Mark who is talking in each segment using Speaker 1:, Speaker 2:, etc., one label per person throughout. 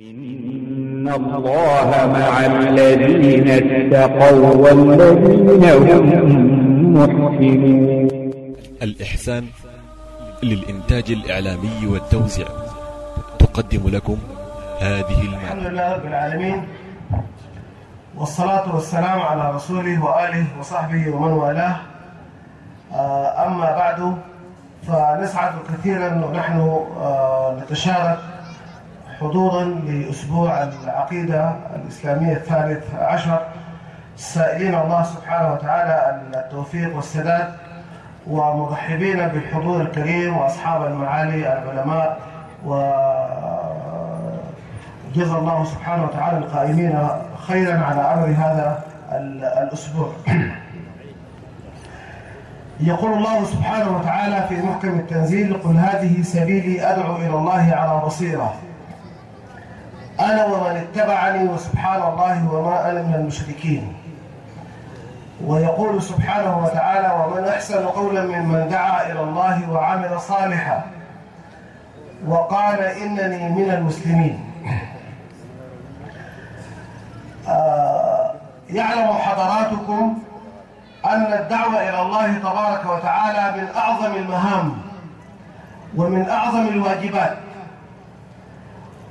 Speaker 1: إن الله مع الذين اتقوا والذين هم محسنون
Speaker 2: الإحسان للإنتاج الإعلامي والتوزيع تقدم لكم هذه
Speaker 3: الحمد
Speaker 2: المادة
Speaker 3: لله رب العالمين والصلاة والسلام على رسوله وآله وصحبه ومن والاه. آه، أما بعد فنسعد كثيرا ونحن آه، نتشارك حضورا لأسبوع العقيدة الإسلامية الثالث عشر سائلين الله سبحانه وتعالى التوفيق والسداد ومرحبين بالحضور الكريم وأصحاب المعالي العلماء و جزا الله سبحانه وتعالى القائمين خيرا على أمر هذا ال- الأسبوع. يقول الله سبحانه وتعالى في محكم التنزيل قل هذه سبيلي أدعو إلى الله على بصيرة. أنا ومن اتبعني وسبحان الله وما أنا من المشركين. ويقول سبحانه وتعالى ومن أحسن قولا ممن دعا إلى الله وعمل صالحا وقال إنني من المسلمين. آه، يعلم حضراتكم أن الدعوة إلى الله تبارك وتعالى من أعظم المهام ومن أعظم الواجبات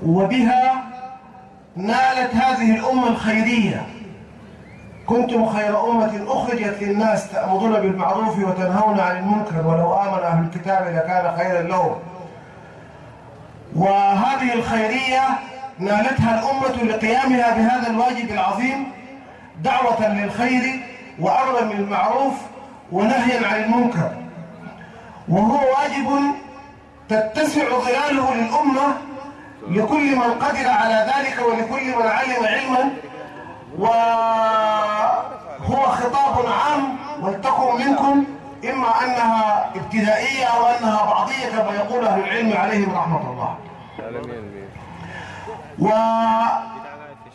Speaker 3: وبها نالت هذه الأمة الخيرية. كنتم خير أمة أخرجت للناس تأمرون بالمعروف وتنهون عن المنكر ولو آمن أهل الكتاب لكان خيرا لهم. وهذه الخيرية نالتها الأمة لقيامها بهذا الواجب العظيم دعوة للخير وأمرا بالمعروف ونهيا عن المنكر. وهو واجب تتسع ظلاله للأمة لكل من قدر على ذلك ولكل من علم علما وهو خطاب عام ولتكن منكم إما أنها ابتدائية أو أنها بعضية كما يقول أهل العلم عليهم رحمة الله.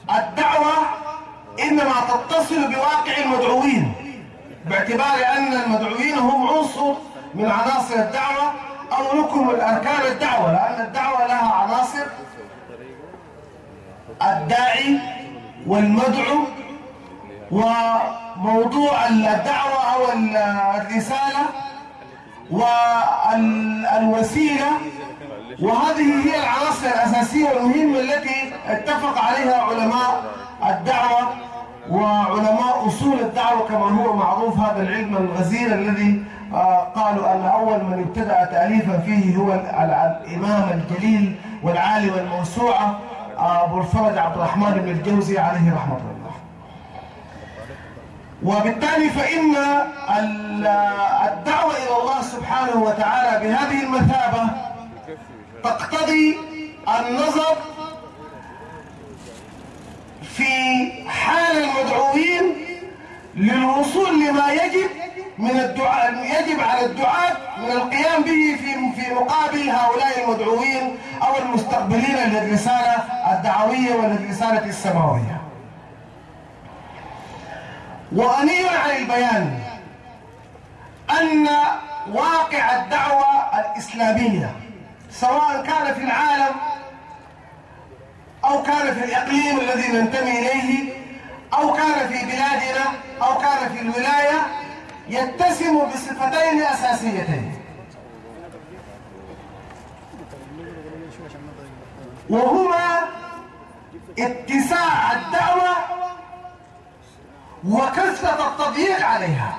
Speaker 3: والدعوة إنما تتصل بواقع المدعوين باعتبار أن المدعوين هم عنصر من عناصر الدعوة أو ركن من أركان الدعوة لأن الدعوة لها عناصر الداعي والمدعو وموضوع الدعوة أو الرسالة والوسيلة وهذه هي العناصر الأساسية والمهمة التي اتفق عليها علماء الدعوة وعلماء أصول الدعوة كما هو معروف هذا العلم الغزير الذي قالوا أن أول من ابتدأ تأليفا فيه هو ال- ال- الإمام الجليل والعالم الموسوعة آه، أبو الفرج عبد الرحمن بن الجوزي عليه رحمة الله. وبالتالي فإن ال- الدعوة إلى الله سبحانه وتعالى بهذه المثابة تقتضي النظر في حال المدعوين للوصول لما يجب من الدعاء يجب على الدعاة من القيام به في في مقابل هؤلاء المدعوين أو المستقبلين للرسالة الدعوية وللرسالة السماوية. وغني عن البيان أن واقع الدعوة الإسلامية سواء كان في العالم أو كان في الإقليم الذي ننتمي إليه أو كان في بلادنا أو كان في الولاية يتسم بصفتين أساسيتين. وهما اتساع الدعوة وكثرة التضييق عليها.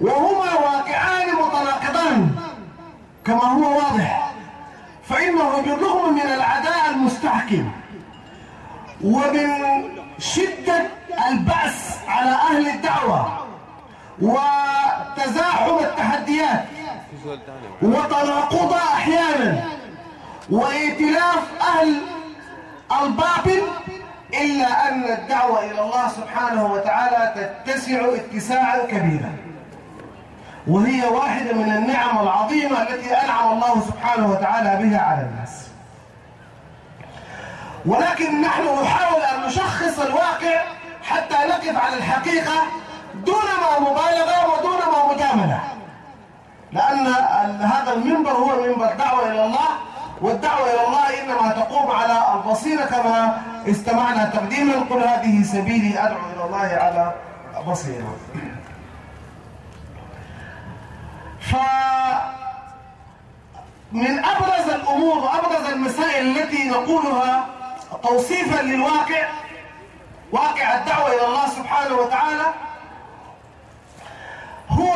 Speaker 3: وهما واقعان متناقضان كما هو واضح. فإنه بالرغم من العداء المستحكم ومن شدة البأس على أهل الدعوة وتزاحم التحديات وتناقضها أحيانا وائتلاف أهل الباطل إلا أن الدعوة إلى الله سبحانه وتعالى تتسع اتساعا كبيرا. وهي واحدة من النعم العظيمة التي أنعم الله سبحانه وتعالى بها على الناس. ولكن نحن نحاول أن نشخص الواقع حتى نقف على الحقيقة دون ما مبالغة ودون ما مجاملة. لأن هذا المنبر هو منبر دعوة إلى الله والدعوة إلى الله إنما تقوم على البصيرة كما استمعنا تقديما. قل هذه سبيلي أدعو إلى الله على بصيرة. ف من أبرز الأمور وأبرز المسائل التي نقولها توصيفا للواقع واقع الدعوة إلى الله سبحانه وتعالى. هو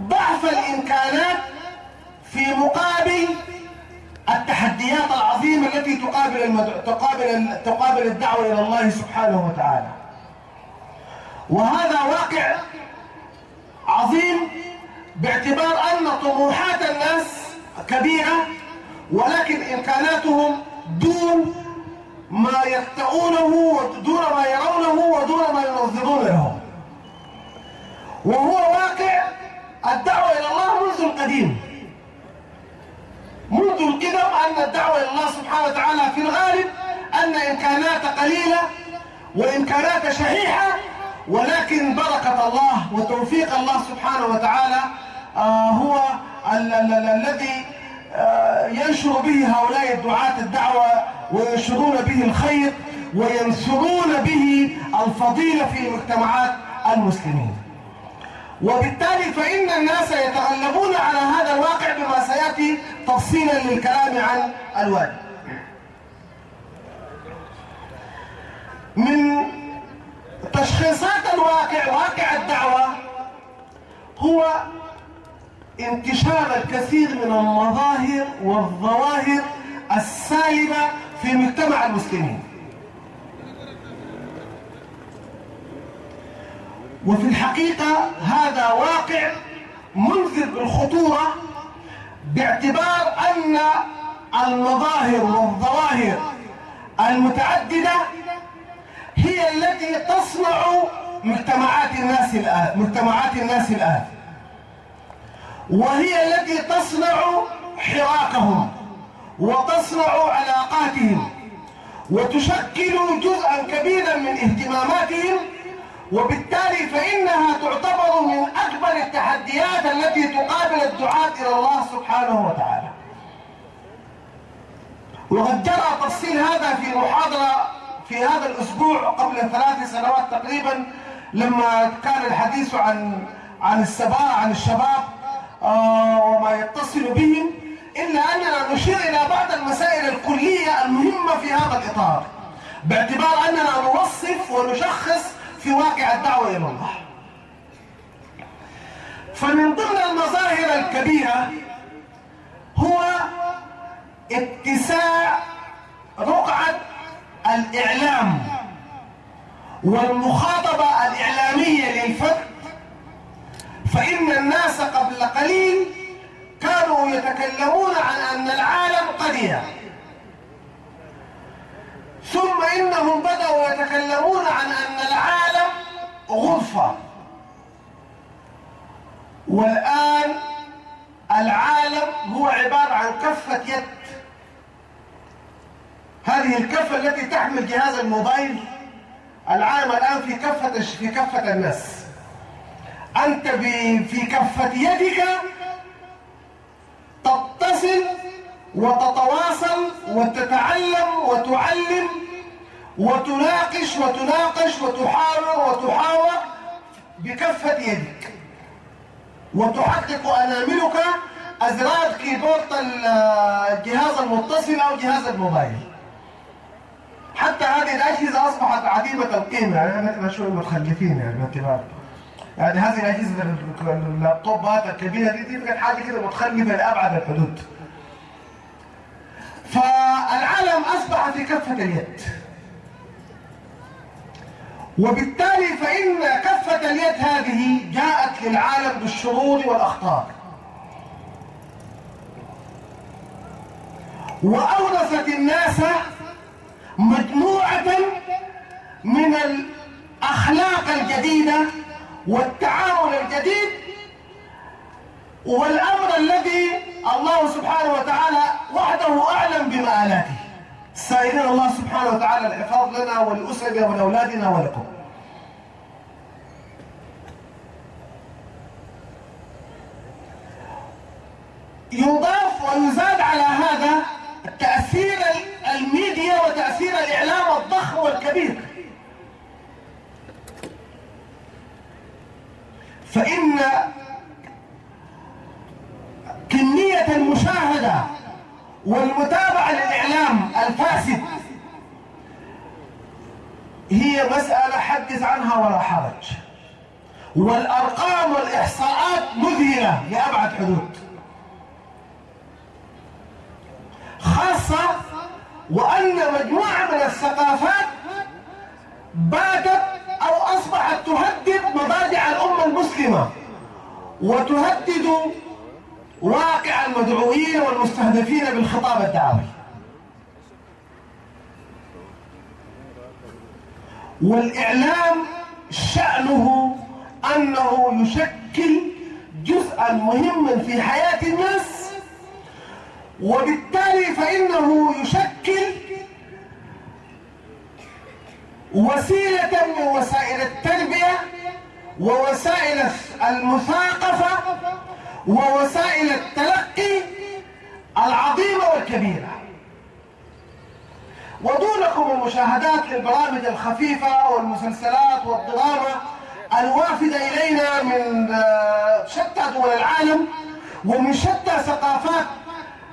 Speaker 3: ضعف الإمكانات في مقابل التحديات العظيمة التي تقابل المدع... تقابل تقابل الدعوة إلى الله سبحانه وتعالى. وهذا واقع عظيم باعتبار أن طموحات الناس كبيرة ولكن إمكاناتهم دون ما يفتؤونه ودون ما يرونه ودون ما ينظرون له وهو واقع الدعوة إلى الله منذ القديم. منذ القدم أن الدعوة إلى الله سبحانه وتعالى في الغالب أن إمكانات قليلة وإمكانات شحيحة ولكن بركة الله وتوفيق الله سبحانه وتعالى آه هو الذي آه ينشر به هؤلاء الدعاة الدعوة وينشرون به الخير وينشرون به الفضيلة في مجتمعات المسلمين. وبالتالي فإن الناس يتغلبون على هذا الواقع بما سيأتي تفصيلا للكلام عن الواجب من تشخيصات الواقع واقع الدعوة هو انتشار الكثير من المظاهر والظواهر السالبة في مجتمع المسلمين. وفي الحقيقة هذا واقع منذر بالخطورة باعتبار أن المظاهر والظواهر المتعددة هي التي تصنع مجتمعات الناس الآن مجتمعات الناس الآن. وهي التي تصنع حراكهم. وتصنع علاقاتهم وتشكل جزءا كبيرا من اهتماماتهم وبالتالي فإنها تعتبر من أكبر التحديات التي تقابل الدعاة إلى الله سبحانه وتعالى. وقد جرى تفصيل هذا في محاضرة في هذا الأسبوع قبل ثلاث سنوات تقريبا لما كان الحديث عن عن السباع عن الشباب آه وما يتصل بهم. إلا أننا نشير إلى بعض المسائل الكلية المهمة في هذا الإطار باعتبار أننا نوصف ونشخص في واقع الدعوة إلى الله. فمن ضمن المظاهر الكبيرة هو اتساع رقعة الإعلام والمخاطبة الإعلامية للفرد فإن الناس قبل قليل كانوا يتكلمون عن أن العالم قرية ثم إنهم بدأوا يتكلمون عن أن العالم غرفة. والآن العالم هو عبارة عن كفة يد. هذه الكفة التي تحمل جهاز الموبايل العالم الآن في كفة في كفة الناس. أنت في كفة يدك تتصل وتتواصل وتتعلم وتعلم وتناقش وتناقش وتحاور وتحاور بكفة يدك. وتحقق أناملك أزرار كيبورد الجهاز المتصل أو جهاز الموبايل. حتى هذه الأجهزة أصبحت عديمة القيمة. يعني نحن شوي متخلفين يعني باعتبار يعني هذه الأجهزة اللابتوبات الكبيرة دي دي حاجة كده متخلفة لأبعد الحدود. فالعالم أصبح في كفة اليد. وبالتالي فإن كفة اليد هذه جاءت للعالم بالشرور والأخطار. وأورثت الناس مجموعة من الأخلاق الجديدة والتعامل الجديد والأمر الذي الله سبحانه وتعالى وحده أعلم بمآلاته. سائلين الله سبحانه وتعالى الحفاظ لنا ولأسرنا ولأولادنا ولكم. يضاف ويزاد على هذا تأثير الميديا وتأثير الإعلام الضخم والكبير. فإن كمية المشاهدة والمتابعة للإعلام الفاسد هي مسألة حدث عنها ولا حرج. والأرقام والإحصاءات مذهلة لأبعد حدود. خاصة وأن مجموعة من الثقافات باتت أو أصبحت تهدد مضاجع الأمة المسلمة وتهدد واقع المدعوين والمستهدفين بالخطاب الدعوي. والإعلام شأنه أنه يشكل جزءا مهما في حياة الناس وبالتالي فإنه يشكل وسيلة من وسائل التربية ووسائل المثاقفة ووسائل التلقي العظيمة والكبيرة. ودونكم المشاهدات للبرامج الخفيفة والمسلسلات والدراما الوافدة إلينا من آه، شتى دول العالم ومن شتى ثقافات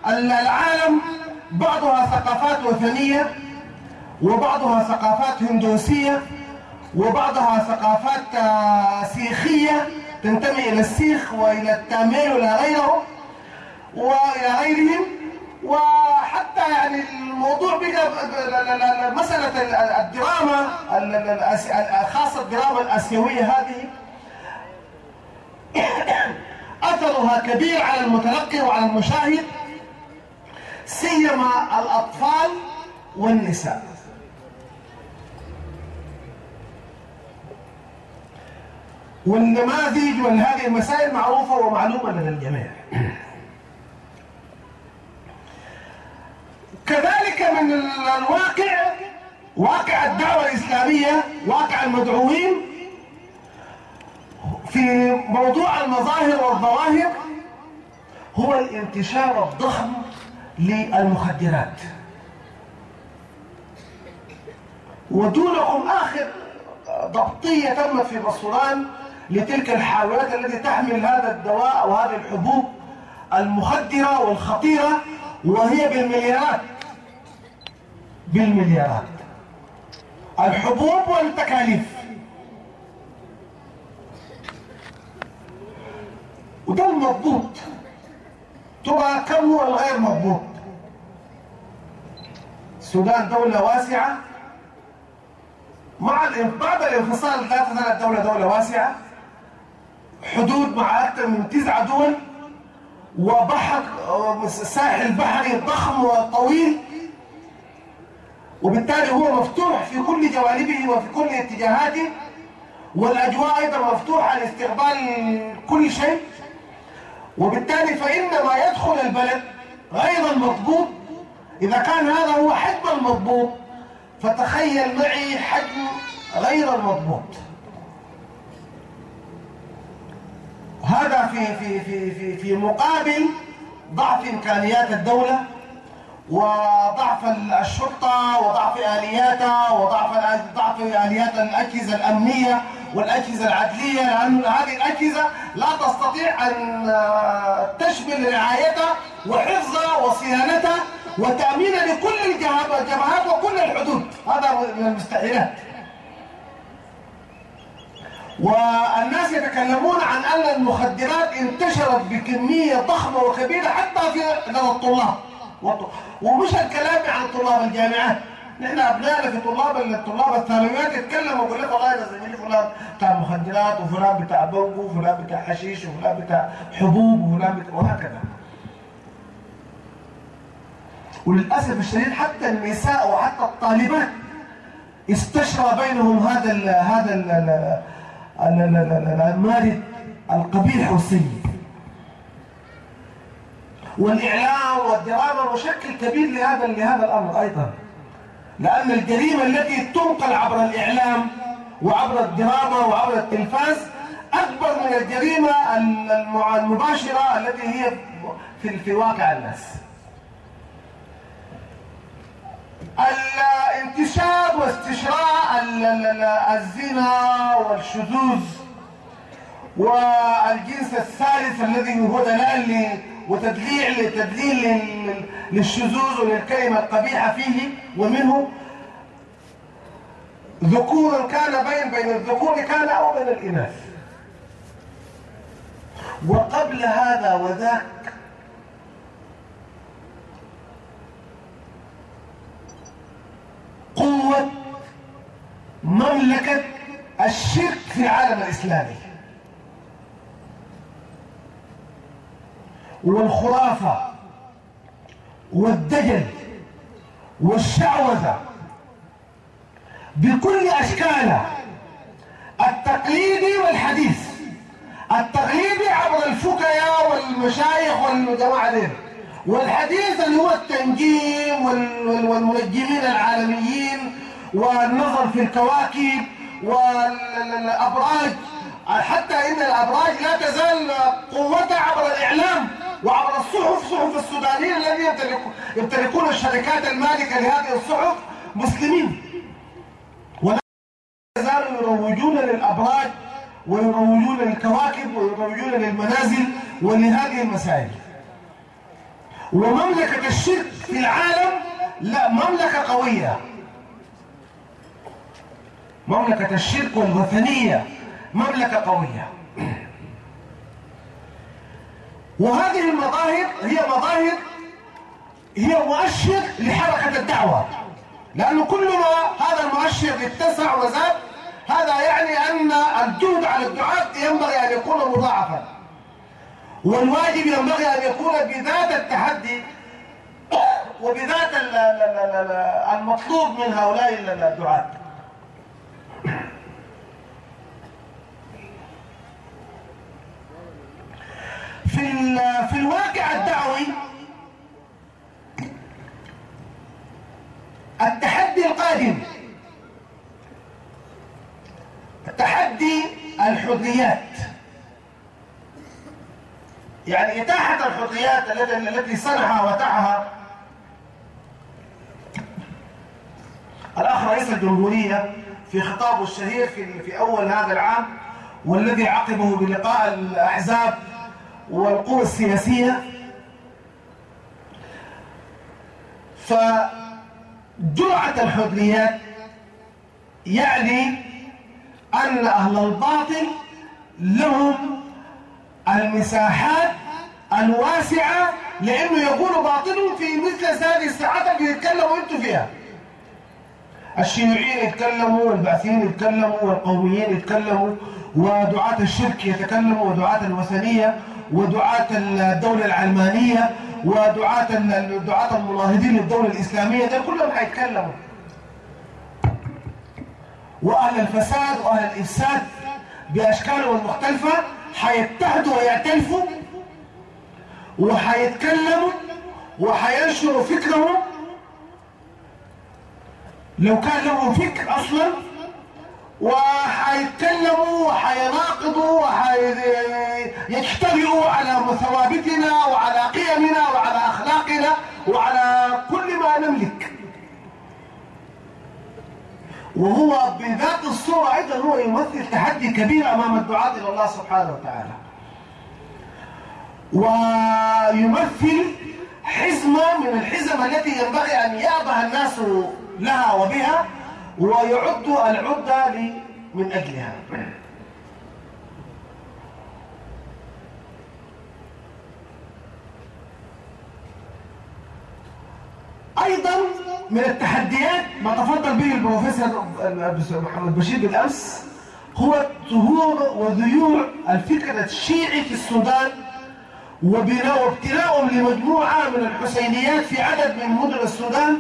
Speaker 3: العالم بعضها ثقافات وثنية. وبعضها ثقافات هندوسية وبعضها ثقافات آه، سيخية تنتمي إلى السيخ وإلى التاميل وإلى غيره وإلى غيرهم. وحتى يعني الموضوع بقى مسألة الدراما خاصة الدراما الآسيوية هذه. أثرها كبير على المتلقي وعلى المشاهد سيما الأطفال والنساء. والنماذج وهذه المسائل معروفة ومعلومة لدى الجميع. كذلك من الواقع واقع الدعوة الإسلامية واقع المدعوين في موضوع المظاهر والظواهر هو الانتشار الضخم للمخدرات. ودونكم آخر ضبطية تمت في بصران لتلك الحاويات التي تحمل هذا الدواء وهذه الحبوب المخدرة والخطيرة وهي بالمليارات. بالمليارات. الحبوب والتكاليف. وده المضبوط. ترى كم هو الغير مضبوط؟ السودان دولة واسعة. مع بعد الانفصال لا تزال الدولة دولة واسعة. حدود مع أكثر من تسعة دول وبحر ساحل بحري ضخم وطويل وبالتالي هو مفتوح في كل جوانبه وفي كل اتجاهاته والأجواء أيضا مفتوحة لاستقبال كل شيء. وبالتالي فإن ما يدخل البلد غير المضبوط إذا كان هذا هو حجم المضبوط فتخيل معي حجم غير المضبوط هذا في في في في في مقابل ضعف إمكانيات الدولة وضعف الشرطة وضعف الياتها وضعف ضعف آليات الأجهزة الأمنية والأجهزة العدلية لأن هذه الأجهزة لا تستطيع أن تشمل رعايتها وحفظها وصيانتها وتأمينها لكل الجبهات وكل الحدود. هذا من المستحيلات. والناس يتكلمون عن أن المخدرات انتشرت بكمية ضخمة وكبيرة حتى في لدى الطلاب. ومش الكلام عن طلاب الجامعات نحن أبنائنا في طلاب الطلاب الثانويات يتكلموا يقول لك والله أنا زميلي فلان بتاع مخدرات وفلان بتاع بوغو وفلان بتاع حشيش وفلان بتاع حبوب وفلان بتاع وهكذا. وللأسف الشديد حتى النساء وحتى الطالبات استشرى بينهم هذا ال هذا ال المارد القبيح والسيء. والإعلام والدراما مشكل كبير لهذا لهذا الأمر أيضا. لأن الجريمة التي تنقل عبر الإعلام وعبر الدراما وعبر التلفاز أكبر من الجريمة المباشرة التي هي في في واقع الناس. الانتشار واستشراء الزنا والشذوذ والجنس الثالث الذي هو دلال وتدليع لتدليل للشذوذ وللكلمة القبيحة فيه ومنه ذكورا كان بين بين الذكور كان أو بين الإناث. وقبل هذا وذاك قوة مملكة الشرك في العالم الإسلامي. والخرافة والدجل والشعوذة بكل أشكالها التقليدي والحديث. التقليدي عبر الفكية والمشايخ والجماعة دي والحديث اللي هو التنجيم والمنجمين العالميين والنظر في الكواكب والأبراج. حتى إن الأبراج لا تزال قوتها عبر الإعلام وعبر الصحف صحف السودانيين الذين يمتلكون الشركات المالكة لهذه الصحف مسلمين. ولا يزالوا يروجون للأبراج ويروجون للكواكب ويروجون للمنازل ولهذه المسائل. ومملكة الشرك في العالم لا مملكة قوية. مملكة الشرك والوثنية مملكة قوية. وهذه المظاهر هي مظاهر هي مؤشر لحركة الدعوة. لأنه كل ما هذا المؤشر اتسع وزاد هذا يعني أن الجهد على الدعاة ينبغي أن يكون مضاعفا. والواجب ينبغي أن يكون بذات التحدي وبذات المطلوب من هؤلاء الدعاة. في في الواقع الدعوي التحدي القادم تحدي الحريات. يعني إتاحة الحريات التي صنعها وتعها. الأخ رئيس الجمهورية في خطابه الشهير في في أول هذا العام والذي عقبه بلقاء الأحزاب والقوى السياسية. فجرعة الحريات يعني أن أهل الباطل لهم المساحات الواسعة لأنه يقولوا باطلهم في مثل هذه الساعات اللي يتكلموا أنتم فيها. الشيوعيين يتكلموا والبعثيين يتكلموا والقوميين يتكلموا ودعاة الشرك يتكلموا ودعاة الوثنية ودعاة الدولة العلمانية ودعاة دعاة المناهضين للدولة الإسلامية ده كلهم حيتكلموا. وأهل الفساد وأهل الإفساد بأشكالهم المختلفة حيتحدوا ويعتلفوا وحيتكلموا وحينشروا فكرهم. لو كان لهم فكر أصلا وحيتكلموا وحيناقضوا وحيجترئوا على ثوابتنا وعلى قيمنا وعلى أخلاقنا وعلى كل ما نملك. وهو بذات الصورة أيضا هو يمثل تحدي كبير أمام الدعاة إلى الله سبحانه وتعالى. ويمثل حزمة من الحزم التي ينبغي أن يأبه الناس لها وبها ويعد العدة من أجلها. أيضا من التحديات ما تفضل به البروفيسور محمد بشير بالأمس هو ظهور وذيوع الفكر الشيعي في السودان وبناء لمجموعة من الحسينيات في عدد من مدن السودان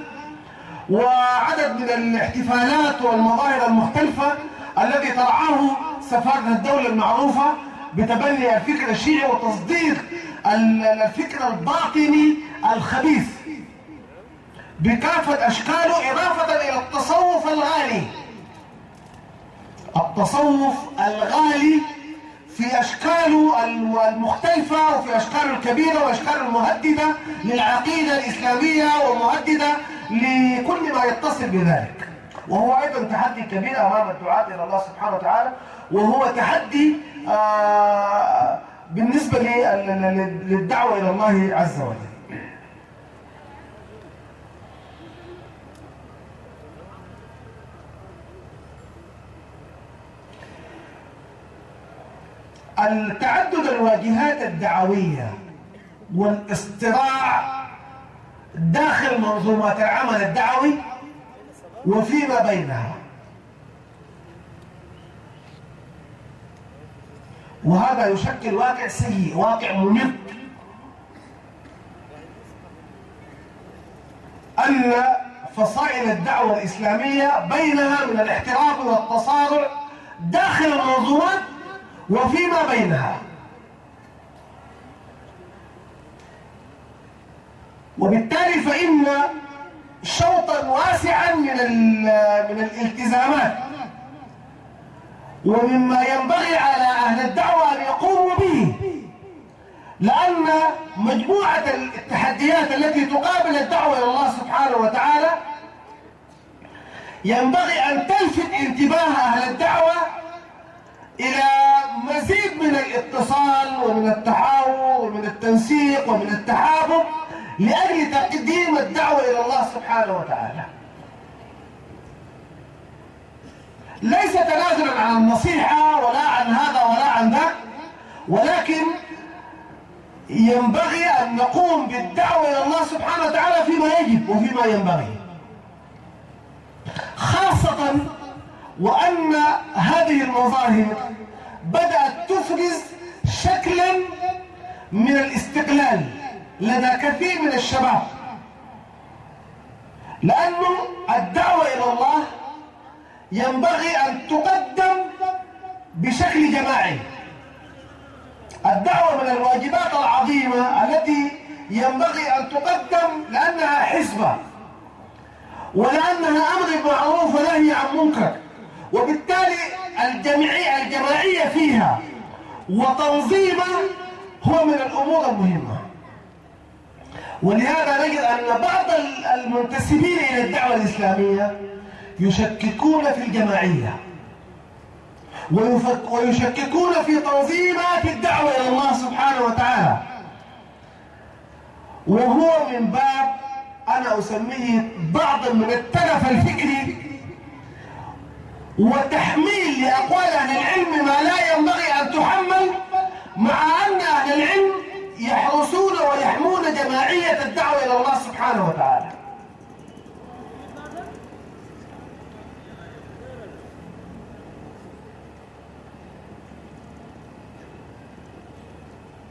Speaker 3: وعدد من الاحتفالات والمظاهر المختلفة الذي ترعاه سفارة الدولة المعروفة بتبني الفكر الشيعي وتصدير الفكر الباطني الخبيث. بكافة أشكاله إضافة إلى التصوف الغالي. التصوف الغالي في أشكاله المختلفة وفي أشكاله الكبيرة وأشكاله المهددة للعقيدة الإسلامية ومهددة لكل ما يتصل بذلك. وهو أيضا تحدي كبير أمام الدعاة إلى الله سبحانه وتعالى وهو تحدي آه بالنسبة للدعوة إلى الله عز وجل. التعدد الواجهات الدعوية والاصطراع داخل منظومات العمل الدعوي وفيما بينها. وهذا يشكل واقع سيء واقع ممت أن فصائل الدعوة الإسلامية بينها من الاحتراف والتصارع داخل المنظومات وفيما بينها. وبالتالي فإن شوطا واسعا من من الالتزامات. ومما ينبغي على أهل الدعوة أن يقوموا به لأن مجموعة التحديات التي تقابل الدعوة إلى الله سبحانه وتعالى ينبغي أن تلفت انتباه أهل الدعوة إلى مزيد من الاتصال ومن التحاور ومن التنسيق ومن التحابب لأجل تقديم الدعوة إلى الله سبحانه وتعالى. ليس تنازلا عن النصيحة ولا عن هذا ولا عن ذاك ولكن ينبغي أن نقوم بالدعوة إلى الله سبحانه وتعالى فيما يجب وفيما ينبغي. خاصة وأن هذه المظاهر بدأت تفرز شكلا من الاستقلال لدى كثير من الشباب. لأنه الدعوة إلى الله ينبغي أن تقدم بشكل جماعي. الدعوة من الواجبات العظيمة التي ينبغي أن تقدم لأنها حسبة ولأنها أمر بالمعروف ونهي عن منكر وبالتالي الجمعية الجماعية فيها وتنظيمها هو من الأمور المهمة. ولهذا نجد أن بعض المنتسبين إلى الدعوة الإسلامية يشككون في الجماعية ويشككون في تنظيمات الدعوة إلى الله سبحانه وتعالى. وهو من باب أنا أسميه بعض من التلف الفكري وتحميل لأقوال أهل العلم ما لا ينبغي أن تحمل مع أن أهل العلم يحرسون ويحمون جماعية الدعوة إلى الله سبحانه وتعالى.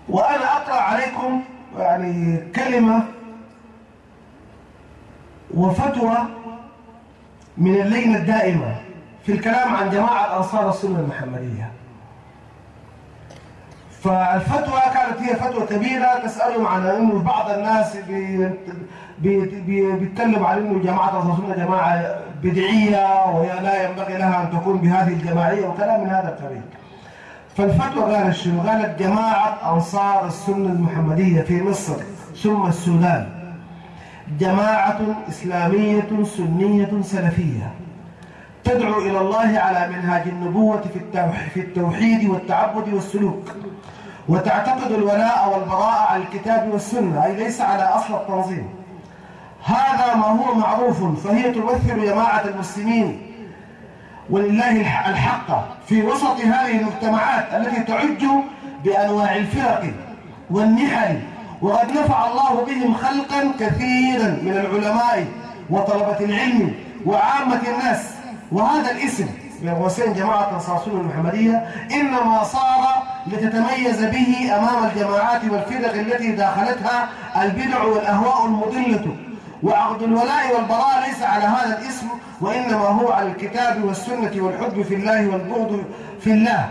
Speaker 3: وأنا أقرأ عليكم يعني كلمة وفتوى من الليلة الدائمة. في الكلام عن جماعة أنصار السنة المحمدية. فالفتوى كانت هي فتوى كبيرة تسألهم عن أنه بعض الناس بيتكلم عن أنه جماعة أنصار السنة جماعة بدعية وهي لا ينبغي لها أن تكون بهذه الجماعية وكلام من هذا القبيل فالفتوى قالت شنو؟ قالت جماعة أنصار السنة المحمدية في مصر ثم السودان جماعة إسلامية سنية سلفية. تدعو إلى الله على منهاج النبوة في التوحيد والتعبد والسلوك. وتعتقد الولاء والبراء على الكتاب والسنة. أي ليس على أصل التنظيم. هذا ما هو معروف فهي تمثل جماعة المسلمين ولله الحق في وسط هذه المجتمعات التي تعج بأنواع الفرق والنحل. وقد نفع الله بهم خلقا كثيرا من العلماء وطلبة العلم وعامة الناس. وهذا الاسم من قوسين جماعة الصاصون المحمدية إنما صار لتتميز به أمام الجماعات والفرق التي داخلتها البدع والأهواء المضلة. وعقد الولاء والبراء ليس على هذا الاسم وإنما هو على الكتاب والسنة والحب في الله والبغض في الله.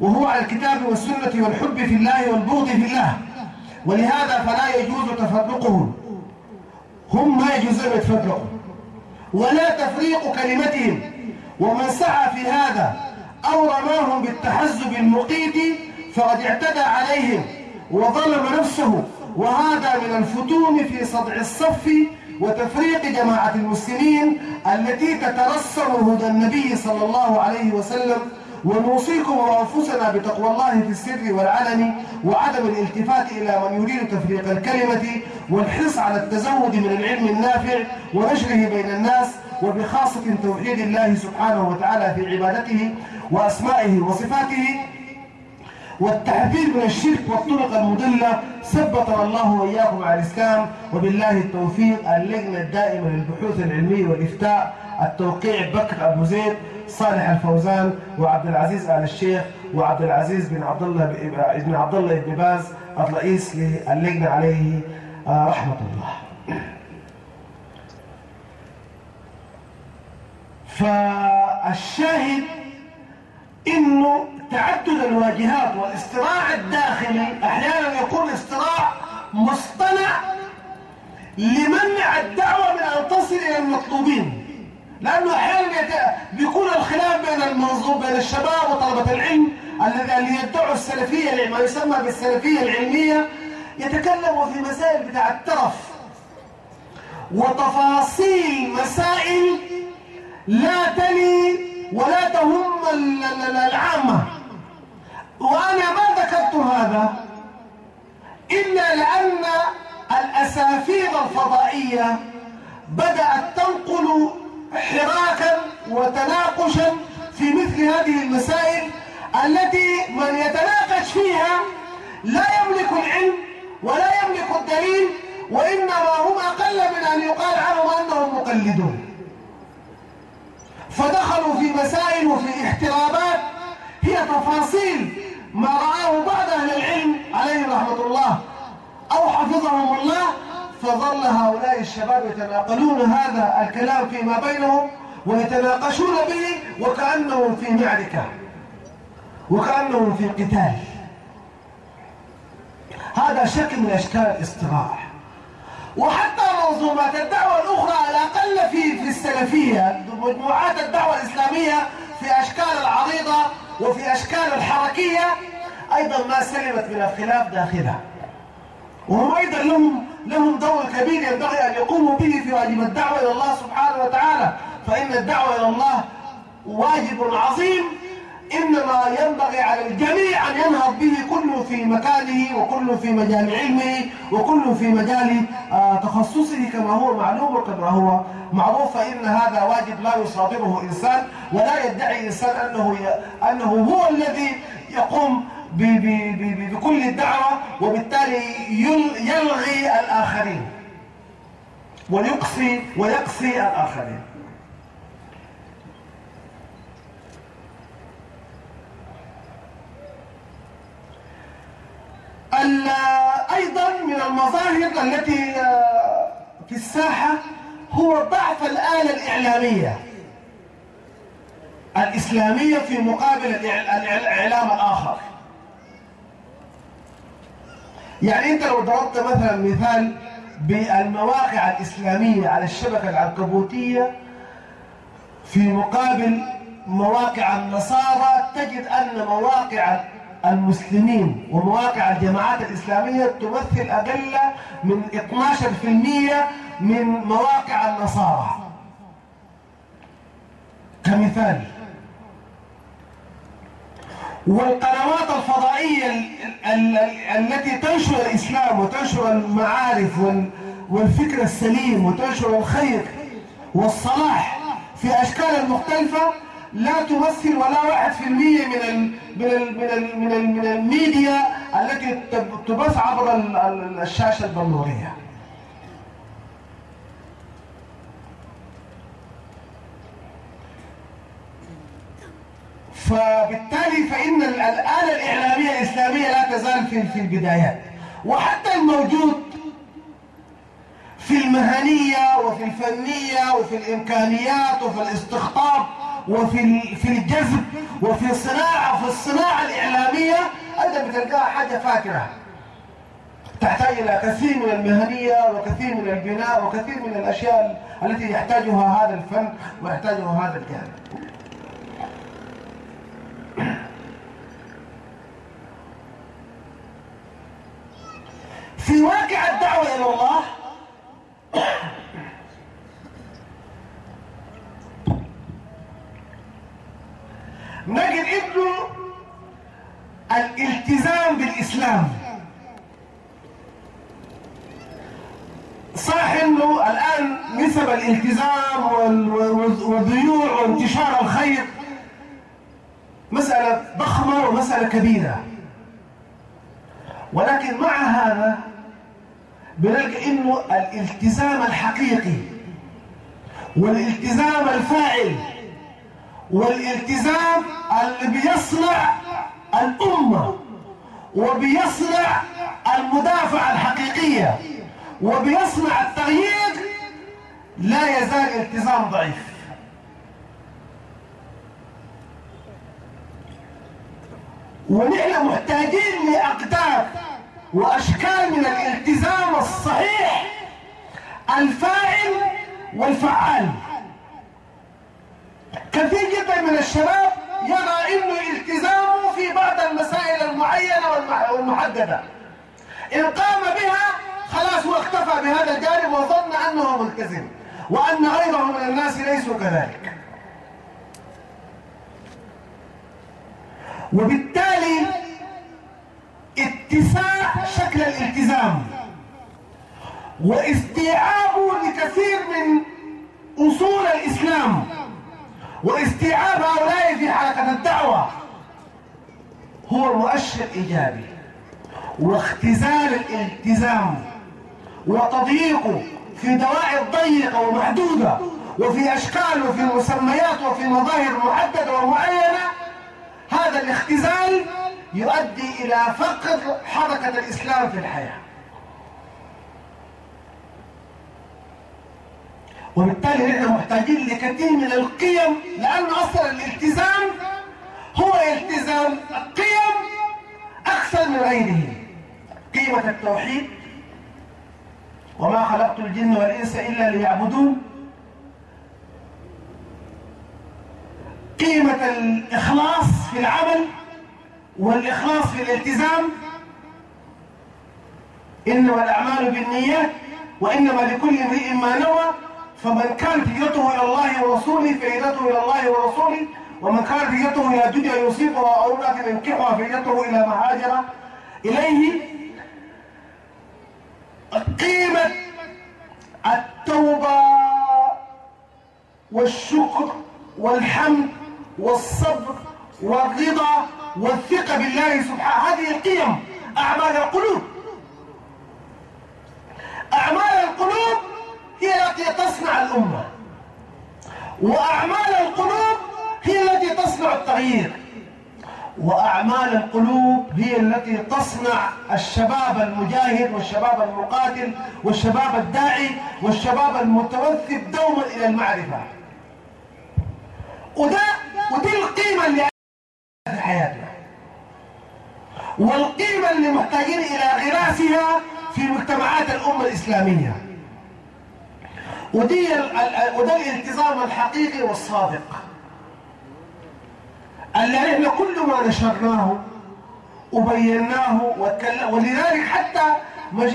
Speaker 3: وهو على الكتاب والسنة والحب في الله والبغض في الله. ولهذا فلا يجوز تفرقهم. هم ما يجوز أن يتفرقوا. ولا تفريق كلمتهم. ومن سعى في هذا أو رماهم بالتحزب المقيت فقد اعتدى عليهم وظلم نفسه. وهذا من الفتون في صدع الصف وتفريق جماعة المسلمين التي تترسم هدى النبي صلى الله عليه وسلم ونوصيكم وأنفسنا بتقوى الله في السر والعلن وعدم الالتفات إلى من يريد تفريق الكلمة والحرص على التزود من العلم النافع ونشره بين الناس وبخاصة توحيد الله سبحانه وتعالى في عبادته وأسمائه وصفاته. والتحذير من الشرك والطرق المضلة ثبتنا الله وإياكم على الإسلام وبالله التوفيق اللجنة الدائمة للبحوث العلمية والإفتاء التوقيع بكر أبو زيد. صالح الفوزان وعبد العزيز آل الشيخ وعبد العزيز بن عبد الله بن عبد الله بن باز الرئيس للجنة عليه آه، رحمة الله. فالشاهد إنه تعدد الواجهات والاصطراع الداخلي أحيانا يكون اصطراع مصطنع لمنع الدعوة من أن تصل إلى المطلوبين. لأنه أحيانا بيكون الخلاف بين المنظوم بين الشباب وطلبة العلم اللي يدعوا السلفية ما يسمى بالسلفية العلمية يتكلموا في مسائل بتاع الترف وتفاصيل مسائل لا تلي ولا تهم العامة. وأنا ما ذكرت هذا إلا لأن الأسافير الفضائية بدأت تنقل حراكا وتناقشا في مثل هذه المسائل التي من يتناقش فيها لا يملك العلم ولا يملك الدليل وإنما هم أقل من أن يقال عنهم أنهم مقلدون. فدخلوا في مسائل وفي احترابات هي تفاصيل ما رآه بعض أهل العلم عليهم رحمة الله أو حفظهم الله فظل هؤلاء الشباب يتناقلون هذا الكلام فيما بينهم ويتناقشون به وكأنهم في معركة وكأنهم في قتال. هذا شكل من أشكال الاصطراع وحتى منظومات الدعوة الأخرى على الأقل في في السلفية مجموعات الدعوة الإسلامية في أشكال العريضة وفي أشكال الحركية أيضا ما سلمت من الخلاف داخلها. وهم أيضا لهم لهم دور كبير ينبغي أن يقوموا به في واجب الدعوة إلى الله سبحانه وتعالى. فإن الدعوة إلى الله واجب عظيم. إنما ينبغي على الجميع أن ينهض به كل في مكانه وكل في مجال علمه وكل في مجال آه، تخصصه كما هو معلوم وكما هو معروف. فإن هذا واجب لا يصادره إنسان ولا يدعي إنسان أنه أنه هو الذي يقوم بكل الدعوة وبالتالي يلغي الآخرين. ويقصي ويقصي الآخرين. أيضا من المظاهر التي آه، في الساحة هو ضعف الآلة الإعلامية. الإسلامية في مقابل الإعلام الآخر. يعني أنت لو ضربت مثلا مثال بالمواقع الإسلامية على الشبكة العنكبوتية في مقابل مواقع النصارى تجد أن مواقع المسلمين ومواقع الجماعات الإسلامية تمثل أقل من 12% من مواقع النصارى. كمثال. والقنوات الفضائية التي تنشر الإسلام وتنشر المعارف والفكر السليم وتنشر الخير والصلاح في أشكال مختلفة لا تمثل ولا واحد في المية من من من من الميديا التي تبث عبر الشاشة البلورية. فبالتالي فإن الآلة الإعلامية الإسلامية لا تزال في في البدايات. وحتى الموجود في المهنية وفي الفنية وفي الإمكانيات وفي الاستخطاب وفي في الجذب وفي الصناعة في الصناعة الإعلامية أيضا بتلقاها حاجة فاكرة. تحتاج إلى كثير من المهنية وكثير من البناء وكثير من الأشياء التي يحتاجها هذا الفن ويحتاجها هذا الجانب. في واقع الدعوة إلى الله. نجد إنه الالتزام بالإسلام. صح إنه الآن نسب الالتزام والضيوع وانتشار الخير مسألة ضخمة ومسألة كبيرة. ولكن مع هذا بنلقى انه الالتزام الحقيقي والالتزام الفاعل والالتزام اللي بيصنع الأمة وبيصنع المدافعة الحقيقية وبيصنع التغيير لا يزال التزام ضعيف. ونحن محتاجين لأقدار وأشكال من الالتزام الصحيح الفاعل والفعال. كثير جدا من الشباب يرى إنه التزامه في بعض المسائل المعينة والمحددة. إن قام بها خلاص هو اكتفى بهذا الجانب وظن أنه ملتزم وأن غيره من الناس ليسوا كذلك. وبالتالي اتساع شكل الالتزام واستيعابه لكثير من أصول الإسلام واستيعاب هؤلاء في حركة الدعوة هو مؤشر إيجابي واختزال الالتزام وتضييقه في دوائر ضيقة ومحدودة وفي أشكال وفي مسميات وفي مظاهر محددة ومعينة هذا الاختزال يؤدي إلى فقد حركة الإسلام في الحياة. وبالتالي نحن محتاجين لكثير من القيم لأن أصلا الالتزام هو التزام القيم أكثر من غيره. قيمة التوحيد وما خلقت الجن والإنس إلا ليعبدون. قيمة الإخلاص في العمل والإخلاص في الالتزام. إنما الأعمال بالنيات وإنما لكل امرئ ما نوى. فمن كانت هجرته إلى الله ورسوله فهجرته إلى الله ورسوله. ومن كانت هجرته إلى الدنيا يصيبها أو امرأة ينكحها فهجرته إلى ما هاجر إليه قيمة التوبة والشكر والحمد والصبر والرضا والثقة بالله سبحانه. هذه القيم أعمال القلوب. أعمال القلوب هي التي تصنع الأمة. وأعمال القلوب هي التي تصنع التغيير. وأعمال القلوب هي التي تصنع الشباب المجاهد والشباب المقاتل والشباب الداعي والشباب المتوثب دوما إلى المعرفة. وده ودي القيمة اللي في حياتنا. والقيمة اللي محتاجين إلى غراسها في مجتمعات الأمة الإسلامية. ودي وده الالتزام الحقيقي والصادق. اللي إحنا كل ما نشرناه وبيناه ولذلك حتى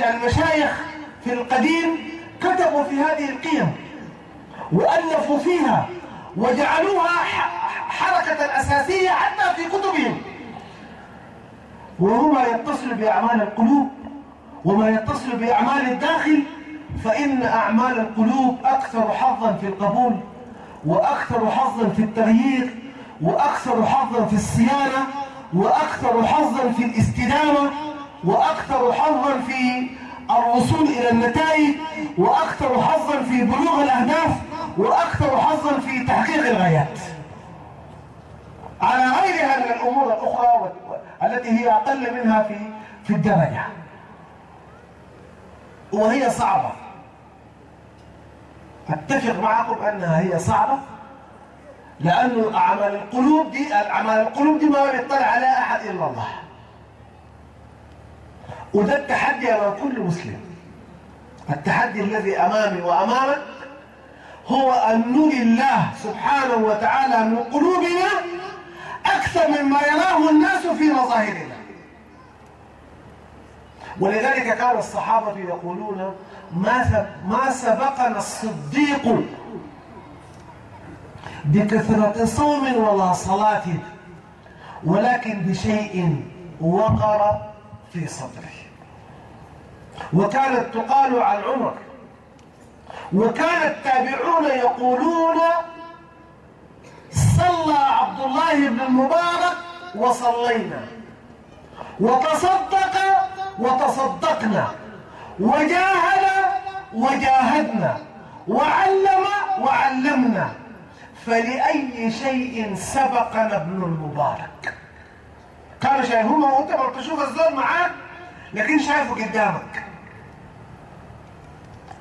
Speaker 3: المشايخ في القديم كتبوا في هذه القيم. وألفوا فيها وجعلوها حركة أساسية حتى في كتبهم. وهو ما يتصل بأعمال القلوب وما يتصل بأعمال الداخل فإن أعمال القلوب أكثر حظا في القبول وأكثر حظا في التغيير وأكثر حظا في الصيانة وأكثر حظا في الاستدامة وأكثر حظا في الوصول إلى النتائج وأكثر حظا في بلوغ الأهداف وأكثر حظا في تحقيق الغايات. على غيرها من الأمور الأخرى التي هي أقل منها في في الدرجة. وهي صعبة. أتفق معكم أنها هي صعبة لأنه أعمال القلوب دي أعمال القلوب دي ما بيطلع عليها أحد إلا الله. وده التحدي امام كل مسلم. التحدي الذي أمامي وأمامك هو أن نري الله سبحانه وتعالى من قلوبنا أكثر مما يراه الناس في مظاهرنا. ولذلك كان الصحابة يقولون ما ما سبقنا الصديق بكثرة صوم ولا صلاة ولكن بشيء وقر في صدره. وكانت تقال عن عمر. وكان التابعون يقولون صلى عبد الله بن المبارك وصلينا. وتصدق وتصدقنا. وجاهد وجاهدنا. وعلم وعلمنا. فلأي شيء سبقنا ابن المبارك. كانوا شايفهم وانت ما تشوف الزول معاك لكن شايفه قدامك.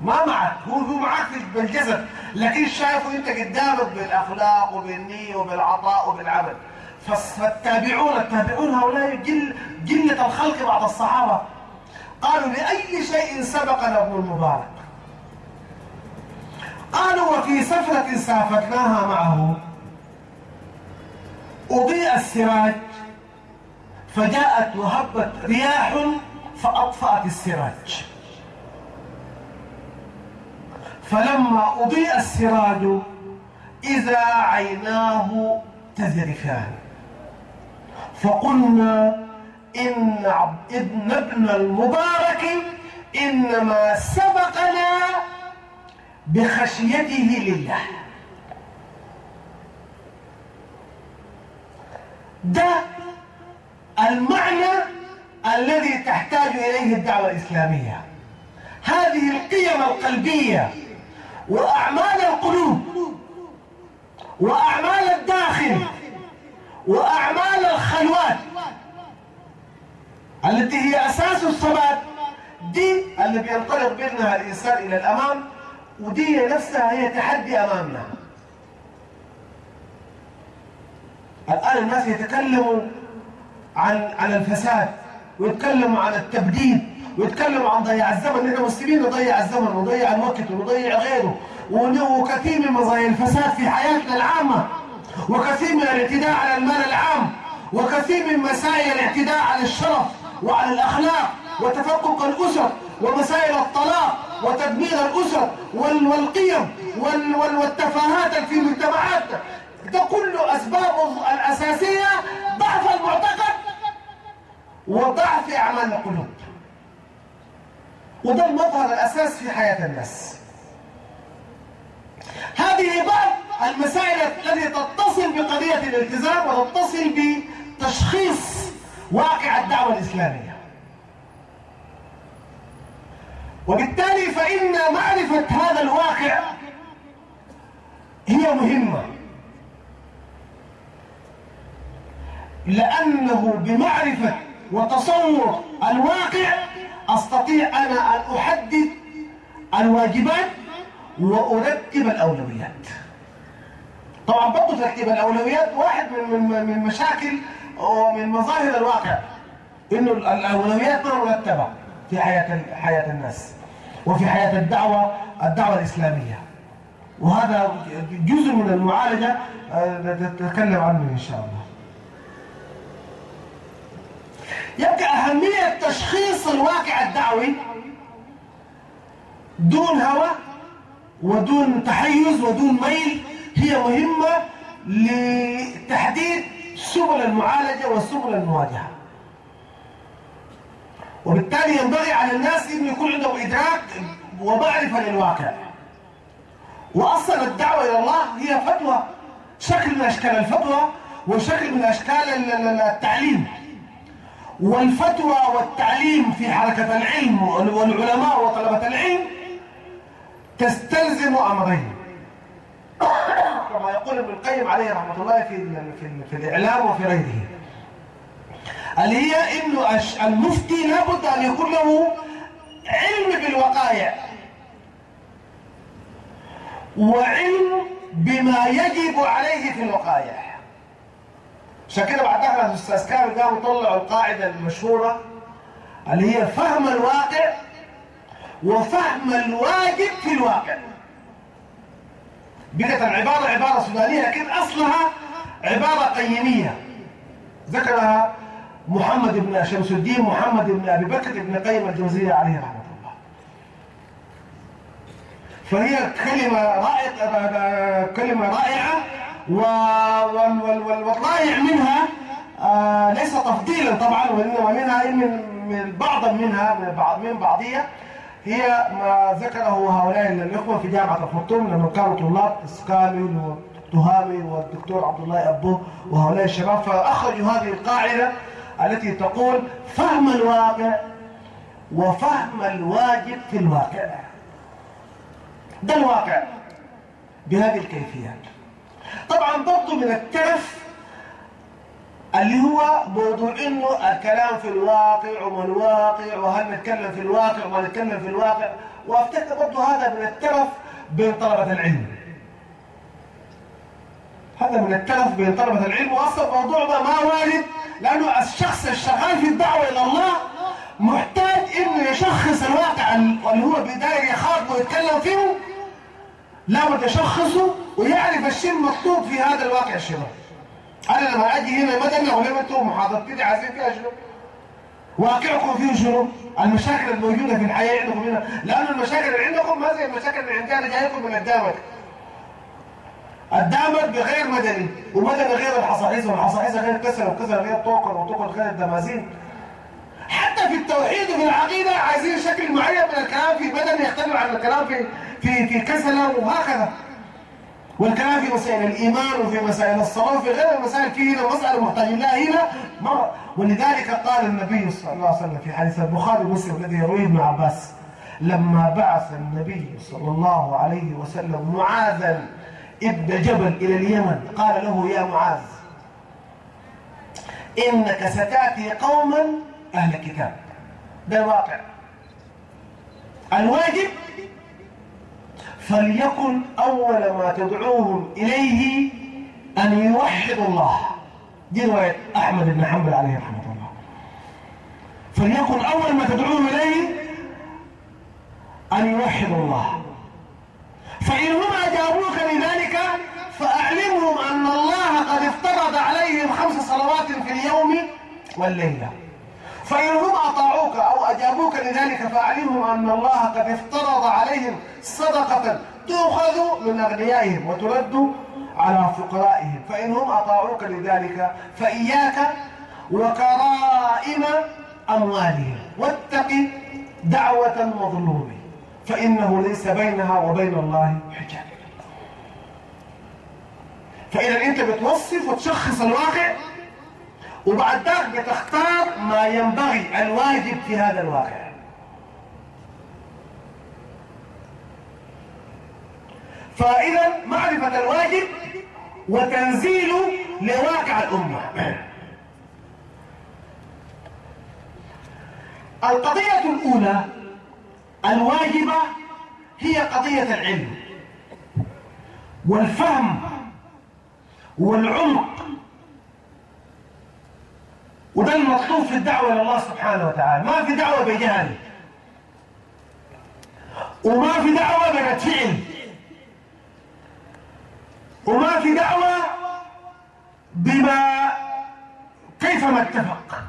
Speaker 3: ما معك. هو هو معك بالجسد. لكن شايفه أنت قدامك بالأخلاق وبالنية وبالعطاء وبالعمل. فالتابعون التابعون هؤلاء جل جلة الخلق بعد الصحابة. قالوا لأي شيء سبقنا ابن المبارك. قالوا وفي سفرة سافرناها معه. أضيء السراج فجاءت وهبت رياح فأطفأت السراج. فلما أضيء السراج إذا عيناه تذرفان. فقلنا إن ابن ابن المبارك إنما سبقنا بخشيته لله. ده المعنى الذي تحتاج إليه الدعوة الإسلامية. هذه القيم القلبية وأعمال القلوب وأعمال الداخل وأعمال الخلوات. التي هي أساس الثبات دي اللي بينطلق بينها الإنسان إلى الأمام ودي نفسها هي تحدي أمامنا. الآن الناس يتكلموا عن عن الفساد ويتكلموا عن التبديد ويتكلموا عن ضياع الزمن نحن مسلمين نضيع الزمن ونضيع الوقت ونضيع غيره. وكثير من مزايا الفساد في حياتنا العامة. وكثير من الاعتداء على المال العام. وكثير من مسائل الاعتداء على الشرف وعلى الأخلاق وتفكك الأسر ومسائل الطلاق وتدمير الأسر والقيم والتفاهات في مجتمعاتنا ده كله أسبابه الأساسية ضعف المعتقد وضعف أعمال القلوب وده المظهر الأساس في حياة الناس. هذه بعض المسائل التي تتصل بقضية الالتزام وتتصل بتشخيص واقع الدعوة الإسلامية. وبالتالي فإن معرفة هذا الواقع هي مهمة. لأنه بمعرفة وتصور الواقع أستطيع أنا أن أحدد الواجبات وأرتب الأولويات. طبعا برضه ترتيب الأولويات واحد من من مشاكل ومن مظاهر الواقع إنه الأولويات ما مرتبة في حياة حياة الناس وفي حياة الدعوة الدعوة الإسلامية. وهذا جزء من المعالجة نتكلم عنه إن شاء الله. يبقى أهمية تشخيص الواقع الدعوي دون هوى ودون تحيز ودون ميل هي مهمة لتحديد سبل المعالجة وسبل المواجهة. وبالتالي ينبغي على الناس أن يكون عندهم إدراك ومعرفة للواقع. وأصلا الدعوة إلى الله هي فتوى. شكل من أشكال الفتوى وشكل من أشكال التعليم. والفتوى والتعليم في حركة العلم والعلماء وطلبة العلم تستلزم أمرين. كما يقول ابن القيم عليه رحمة الله في في, في الإعلام وفي غيره. اللي هي انه المفتي لابد أن يكون له علم بالوقائع. وعلم بما يجب عليه في الوقائع. عشان كده بعد ذلك الاستاذ قاموا طلعوا القاعدة المشهورة اللي هي فهم الواقع وفهم الواجب في الواقع. بقت العبارة عبارة سودانية لكن أصلها عبارة قيمية. ذكرها محمد بن شمس الدين محمد بن أبي بكر بن قيم الجوزية عليه رحمة الله. فهي كلمة رائعة كلمة رائعة والرائع منها آه ليس تفضيلا طبعا وإنما منها من بعضا منها من بعض من بعضية. هي ما ذكره هؤلاء الإخوة في جامعة الخرطوم لما كانوا طلاب كامل والتهامي والدكتور عبد الله أبوه وهؤلاء الشباب. فأخرجوا هذه القاعدة التي تقول فهم الواقع وفهم الواجب في الواقع. ده الواقع بهذه الكيفيات طبعا برضو من الترف اللي هو موضوع إنه الكلام في الواقع وما الواقع وهل نتكلم في الواقع وما نتكلم في الواقع. وافتكر برضو هذا من الترف بين طلبة العلم. هذا من الترف بين طلبة العلم. واصلا الموضوع ده ما وارد لأنه الشخص الشغال في الدعوة إلى الله محتاج إنه يشخص الواقع اللي هو بداية يخاطبه ويتكلم فيه. لابد يشخصه. ويعرف الشيء المطلوب في هذا الواقع الشباب أنا لما أجي هنا مدني أقول لهم أنتم محاضرتي عايزين فيها شنو؟ واقعكم فيه شنو؟ المشاكل الموجوده في الحياة عندكم هنا. لأن المشاكل اللي عندكم ما زي المشاكل اللي عندنا جايكم من الدامج. الدامج بغير مدني ومدني غير الحصائص والحصائص غير كسر وكسر غير طوكر وطوكر غير الدمازين. حتى في التوحيد وفي العقيدة عايزين شكل معين من الكلام في مدني يختلف عن الكلام في في في كسله وهكذا. والكلام في مسائل الإيمان وفي مسائل الصلاة وفي غير المسائل في هنا مسألة محتاجين لها هنا مرة ولذلك قال النبي صلى الله عليه وسلم في حديث البخاري ومسلم الذي يرويه ابن عباس لما بعث النبي صلى الله عليه وسلم معاذا ابن جبل إلى اليمن قال له يا معاذ إنك ستأتي قوما أهل كتاب ده الواقع. الواجب فليكن أول ما تدعوهم إليه أن يوحدوا الله. دي رواية أحمد بن حنبل عليه رحمة الله. فليكن أول ما تدعوهم إليه أن يوحدوا الله. فإن هم أجابوك لذلك فأعلمهم أن الله قد افترض عليهم خمس صلوات في اليوم والليلة. فإن هم أطاعوك أو أجابوك لذلك فأعلمهم أن الله قد افترض عليهم صدقة تؤخذ من أغنيائهم وترد على فقرائهم. فإن هم أطاعوك لذلك فإياك وكرائم أموالهم. واتق دعوة المظلوم. فإنه ليس بينها وبين الله حجاب. فإذا أنت بتوصف وتشخص الواقع وبعد ذلك بتختار ما ينبغي الواجب في هذا الواقع. فإذا معرفة الواجب وتنزيل لواقع الأمة. القضية الأولى الواجبة هي قضية العلم والفهم والعمق وده المطلوب في الدعوة إلى الله سبحانه وتعالى. ما في دعوة بجهل وما في دعوة برد فعل. وما في دعوة بما كيفما اتفق.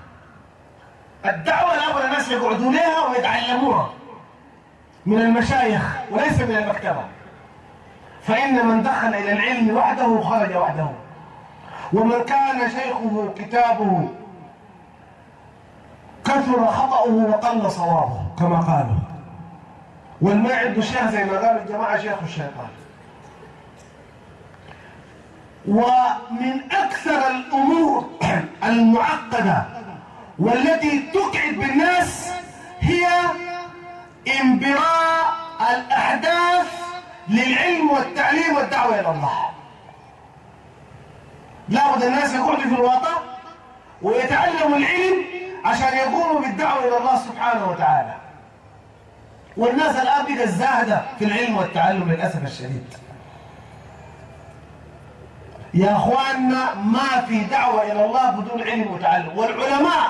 Speaker 3: الدعوة لابد الناس يقعدوا لها ويتعلموها. من المشايخ وليس من المكتبة. فإن من دخل إلى العلم وحده خرج وحده. ومن كان شيخه كتابه كثر خطأه وقل صوابه كما قالوا. والما عنده شيخ زي ما قالوا الجماعة شيخ الشيطان. ومن أكثر الأمور المعقدة والتي تقعد بالناس هي انبراء الأحداث للعلم والتعليم والدعوة إلى الله. لابد الناس يقعدوا في الوطن ويتعلموا العلم عشان يقوموا بالدعوة إلى الله سبحانه وتعالى. والناس الآن بقت زاهدة في العلم والتعلم للأسف الشديد. يا أخواننا ما في دعوة إلى الله بدون علم وتعلم. والعلماء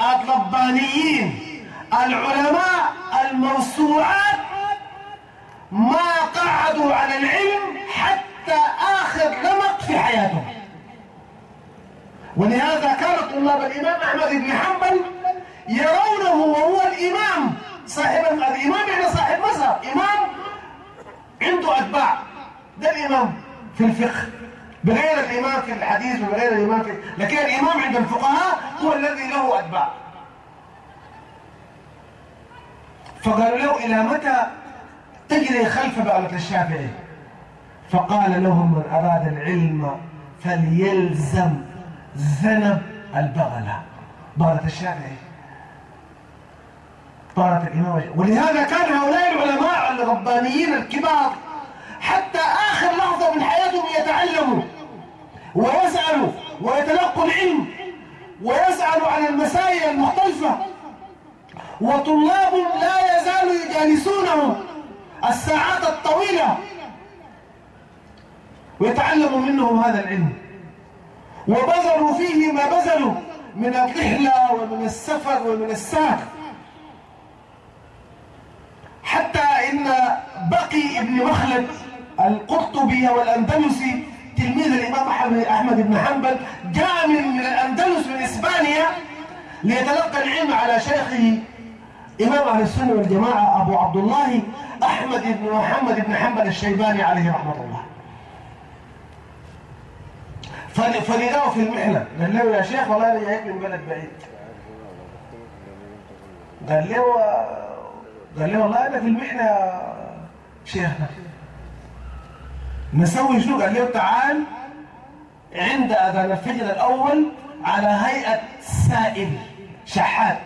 Speaker 3: الربانيين العلماء الموسوعات ما قعدوا على العلم حتى آخر رمق في حياتهم. ولهذا كان طلاب الإمام أحمد بن حنبل يرونه وهو الإمام. صاحب الإمام يعني صاحب مذهب. إمام عنده أتباع. ده الإمام في الفقه. بغير الإمام في الحديث وبغير الإمام في لكن الإمام عند الفقهاء هو الذي له أتباع. فقالوا له إلى متى تجري خلف بغلة الشافعي؟ فقال لهم من أراد العلم فليلزم ذنب البغلة. بغلة الشافعي. بغلة الإمام. ولهذا كان هؤلاء العلماء الربانيين الكبار حتى آخر لحظة من حياتهم يتعلموا ويسألوا ويتلقوا العلم ويسألوا عن المسائل المختلفة. وطلاب لا يزالوا يجالسونهم الساعات الطويلة. ويتعلموا منهم هذا العلم. وبذلوا فيه ما بذلوا من الرحلة ومن السفر ومن الساك حتى إن بقي ابن مخلد القرطبي والأندلسي تلميذ الإمام أحمد بن حنبل جاء من الأندلس من إسبانيا ليتلقى العلم على شيخه إمام أهل السنة والجماعة أبو عبد الله أحمد بن محمد بن حنبل الشيباني عليه رحمة الله. فلقاه في المحنة. قال له يا شيخ والله أنا جايك من بلد بعيد. قال له قال له والله أنا في المحنة شيخنا. نسوي شو قال له تعال عند أذان الفجر الأول على هيئة سائل شحات.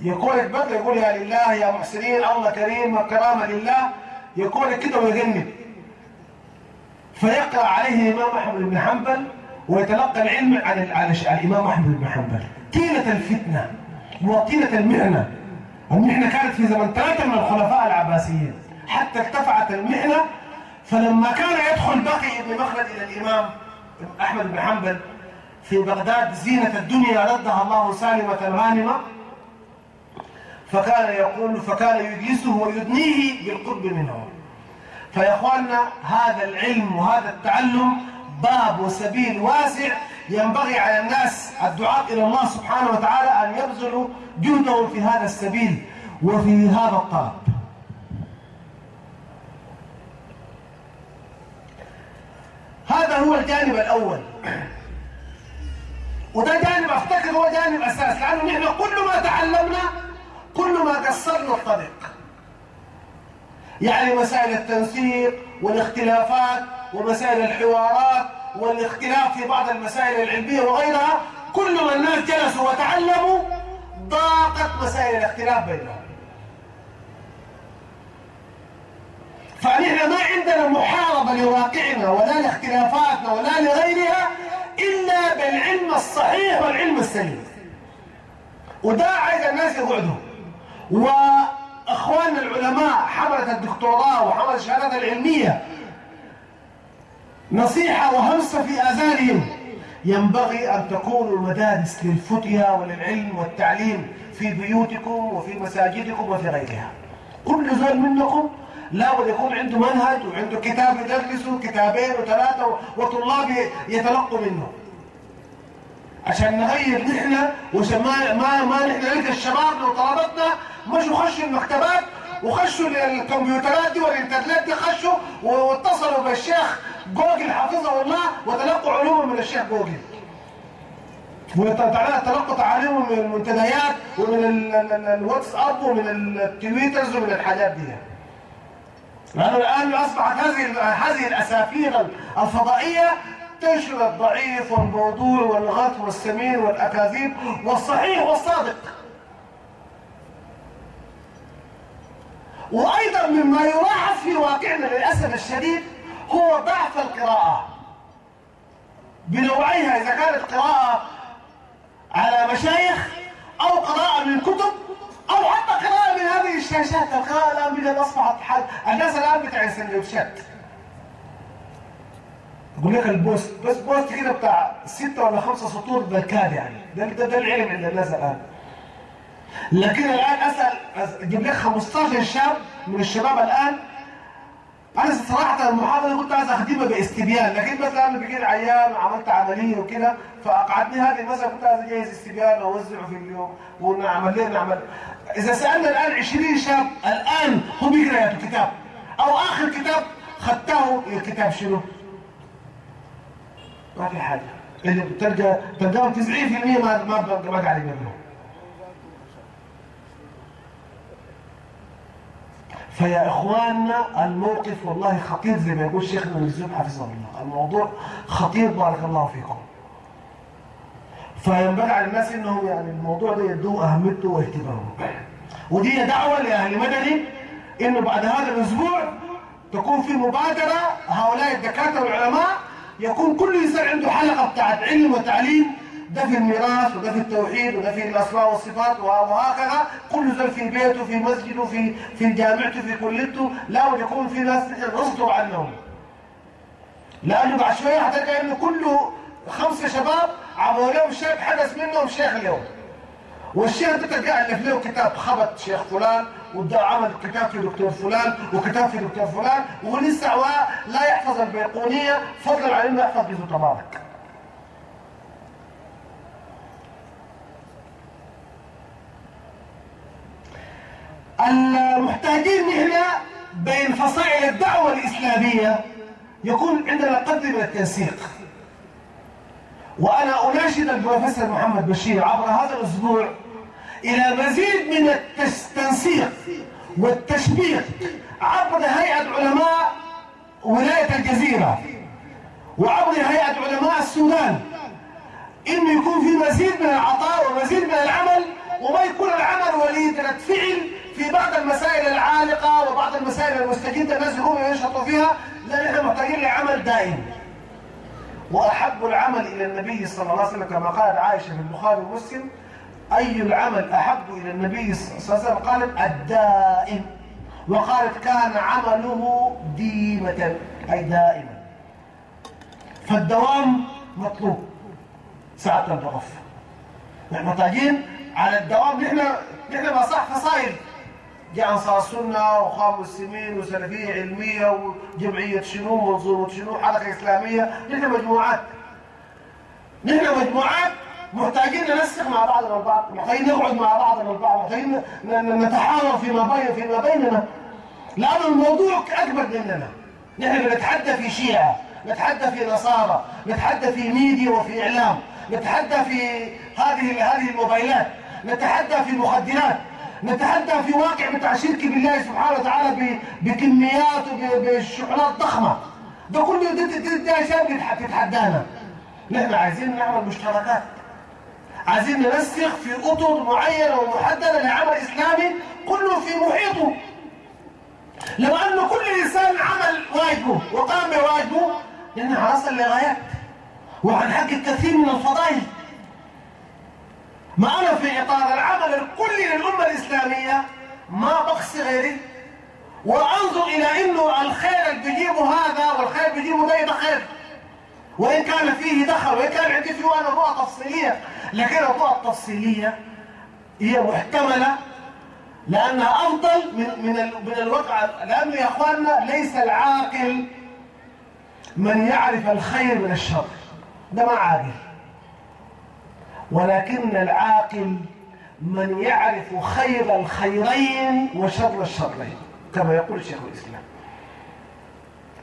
Speaker 3: يقول البدر يقول يا لله يا محسنين الله كريم وكرامة لله. يقول كده ويغني. فيقرأ عليه الإمام أحمد بن حنبل ويتلقى العلم عن الإمام أحمد بن حنبل. طيلة الفتنة وطيلة المحنة المحنة كانت في زمن ثلاثة من الخلفاء العباسيين. حتى ارتفعت المحنة فلما كان يدخل بقي بن مخلد إلى الإمام أحمد بن حنبل في بغداد زينة الدنيا ردها الله سالمة غانمة. فكان يقول فكان يجلسه ويدنيه بالقرب منه. فيا اخواننا هذا العلم وهذا التعلم باب وسبيل واسع ينبغي على الناس الدعاة إلى الله سبحانه وتعالى أن يبذلوا جهدهم في هذا السبيل وفي هذا الطلب. هذا هو الجانب الأول. وده جانب أفتكر هو جانب أساس لأنه نحن كل ما تعلمنا كل ما قصرنا الطريق. يعني مسائل التنسيق والاختلافات ومسائل الحوارات والاختلاف في بعض المسائل العلمية وغيرها كل ما الناس جلسوا وتعلموا ضاقت مسائل الاختلاف بينهم. فنحن ما عندنا محاربة لواقعنا ولا لاختلافاتنا ولا لغيرها إلا بالعلم الصحيح والعلم السليم. وده عايز الناس يقعدوا. واخواننا العلماء حملة الدكتوراه وحملة الشهادات العلمية نصيحة وهمسة في آذانهم. ينبغي أن تكونوا مدارس للفتية وللعلم والتعليم في بيوتكم وفي مساجدكم وفي غيرها. كل زول منكم لابد يكون عنده منهج وعنده كتاب يدرسه كتابين وثلاثة وطلاب يتلقوا منه. عشان نغير نحن وعشان ما ما ما نحن نلقى الشباب لو طلبتنا مشوا خشوا المكتبات وخشوا الكمبيوترات دي والإنترنت دي خشوا واتصلوا بالشيخ جوجل حفظه الله وتلقوا علومهم من الشيخ جوجل. وتلقوا تعاليمهم من المنتديات ومن الواتساب ومن التويترز ومن الحاجات دي. لأنه الآن أصبحت هذه هذه الأسافير الفضائية تنشر الضعيف والموضوع والغث والسمين والأكاذيب والصحيح والصادق. وأيضا مما يلاحظ في واقعنا للأسف الشديد هو ضعف القراءة. بنوعيها إذا كانت قراءة على مشايخ أو قراءة من كتب أو حتى قراءة من هذه الشاشات القراءة الآن بدأت أصبحت حال الناس الآن بتاع السندوتشات يقول لك ال post بس post كده بتاع ستة ولا خمسة سطور بالكاد يعني. ده, ده, ده العلم عند الناس الآن. لكن الآن أسأل أجيب لك 15 شاب من الشباب الآن. أنا صراحة المحاضرة كنت عايز أخدمها باستبيان لكن مثلا أنا بقيت عيان وعملت عملية وكده فأقعدني هذه المسألة كنت عايز أجهز استبيان وأوزعه في اليوم ونعمل ليه نعمل. إذا سألنا الآن 20 شاب الآن هو بيقرأ كتاب. أو آخر كتاب خدته الكتاب شنو؟ ما في حاجة. اللي بتلقى تلقاهم 90% ما ما قاعدين يبنوا فيا إخواننا الموقف والله خطير زي ما يقول شيخنا الزوب حفظه الله. الموضوع خطير بارك الله فيكم. فينبغي على الناس إنهم يعني الموضوع ده يدوه أهميته واهتمامه. ودي دعوة لأهل مدني إنه بعد هذا الأسبوع تكون في مبادرة هؤلاء الدكاترة والعلماء يكون كل إنسان عنده حلقة بتاعت علم وتعليم ده في الميراث وده في التوحيد وده في الأسماء والصفات وهكذا. كل زول في بيته في مسجده في في جامعته في كليته لا يكون في ناس نصدر عنهم. لأنه بعد شوية هتلقى انه كله خمسه شباب عملوا لهم شيخ حدث منهم شيخ اليوم. والشيخ ده تلقى ألف له كتاب خبط شيخ فلان وده عمل كتاب في دكتور فلان وكتاب في دكتور فلان ولسه لا يحفظ البيقونيه فضلا عن إنه يحفظ جزء تبارك المحتاجين نحن بين فصائل الدعوة الإسلامية يكون عندنا قدر من التنسيق. وأنا أناشد البروفيسور محمد بشير عبر هذا الأسبوع إلى مزيد من التنسيق والتشبيك عبر هيئة علماء ولاية الجزيرة وعبر هيئة علماء السودان. إنه يكون في مزيد من العطاء ومزيد من العمل وما يكون العمل وليدة فعل في بعض المسائل العالقة وبعض المسائل المستجدة الناس يقوموا ينشطوا فيها لا نحن محتاجين لعمل دائم. وأحب العمل إلى النبي صلى الله عليه وسلم كما قالت عائشة في البخاري ومسلم أي العمل أحب إلى النبي صلى الله عليه وسلم؟ قالت الدائم. وقالت كان عمله ديمة أي دائما. فالدوام مطلوب. ساعة الوقف نحن محتاجين على الدوام. نحن نحن ما صح فصائل جاء انصار السنة واخوان مسلمين وسلفية علمية وجمعية شنو منظومه شنو حركه إسلامية. نحن مجموعات. نحن مجموعات محتاجين ننسق مع بعضنا البعض محتاجين نقعد مع بعضنا البعض محتاجين نتحاور فيما بين فيما بيننا. لأن الموضوع أكبر مننا. نحن بنتحدى في شيعة نتحدى في نصارى نتحدى في ميديا وفي إعلام نتحدى في هذه هذه الموبايلات نتحدى في مخدرات. نتحدى في واقع بتاع شرك بالله سبحانه وتعالى بكميات وبشحنات ضخمة. ده كله دي اشياء تتحدانا نحن عايزين نعمل مشتركات. عايزين ننسق في أطر معينة ومحددة لعمل إسلامي كله في محيطه. لو انه كل إنسان عمل واجبه وقام بواجبه لأن هنصل لغايات وهنحقق كثير من الفضائل. ما أنا في إطار العمل الكلي للأمة الإسلامية ما بقصي غيري. وأنظر إلى أنه الخير اللي بيجيبه هذا والخير اللي بيجيبه ده خير. وإن كان فيه دخل وإن كان عندي فيه أنا نقطة تفصيلية. لكن النقطة التفصيلية هي محتملة لأنها أفضل من من من الوقع لأنه يا إخواننا ليس العاقل من يعرف الخير من الشر. ده ما عاقل. ولكن العاقل من يعرف خير الخيرين وشر الشرين كما يقول شيخ الإسلام.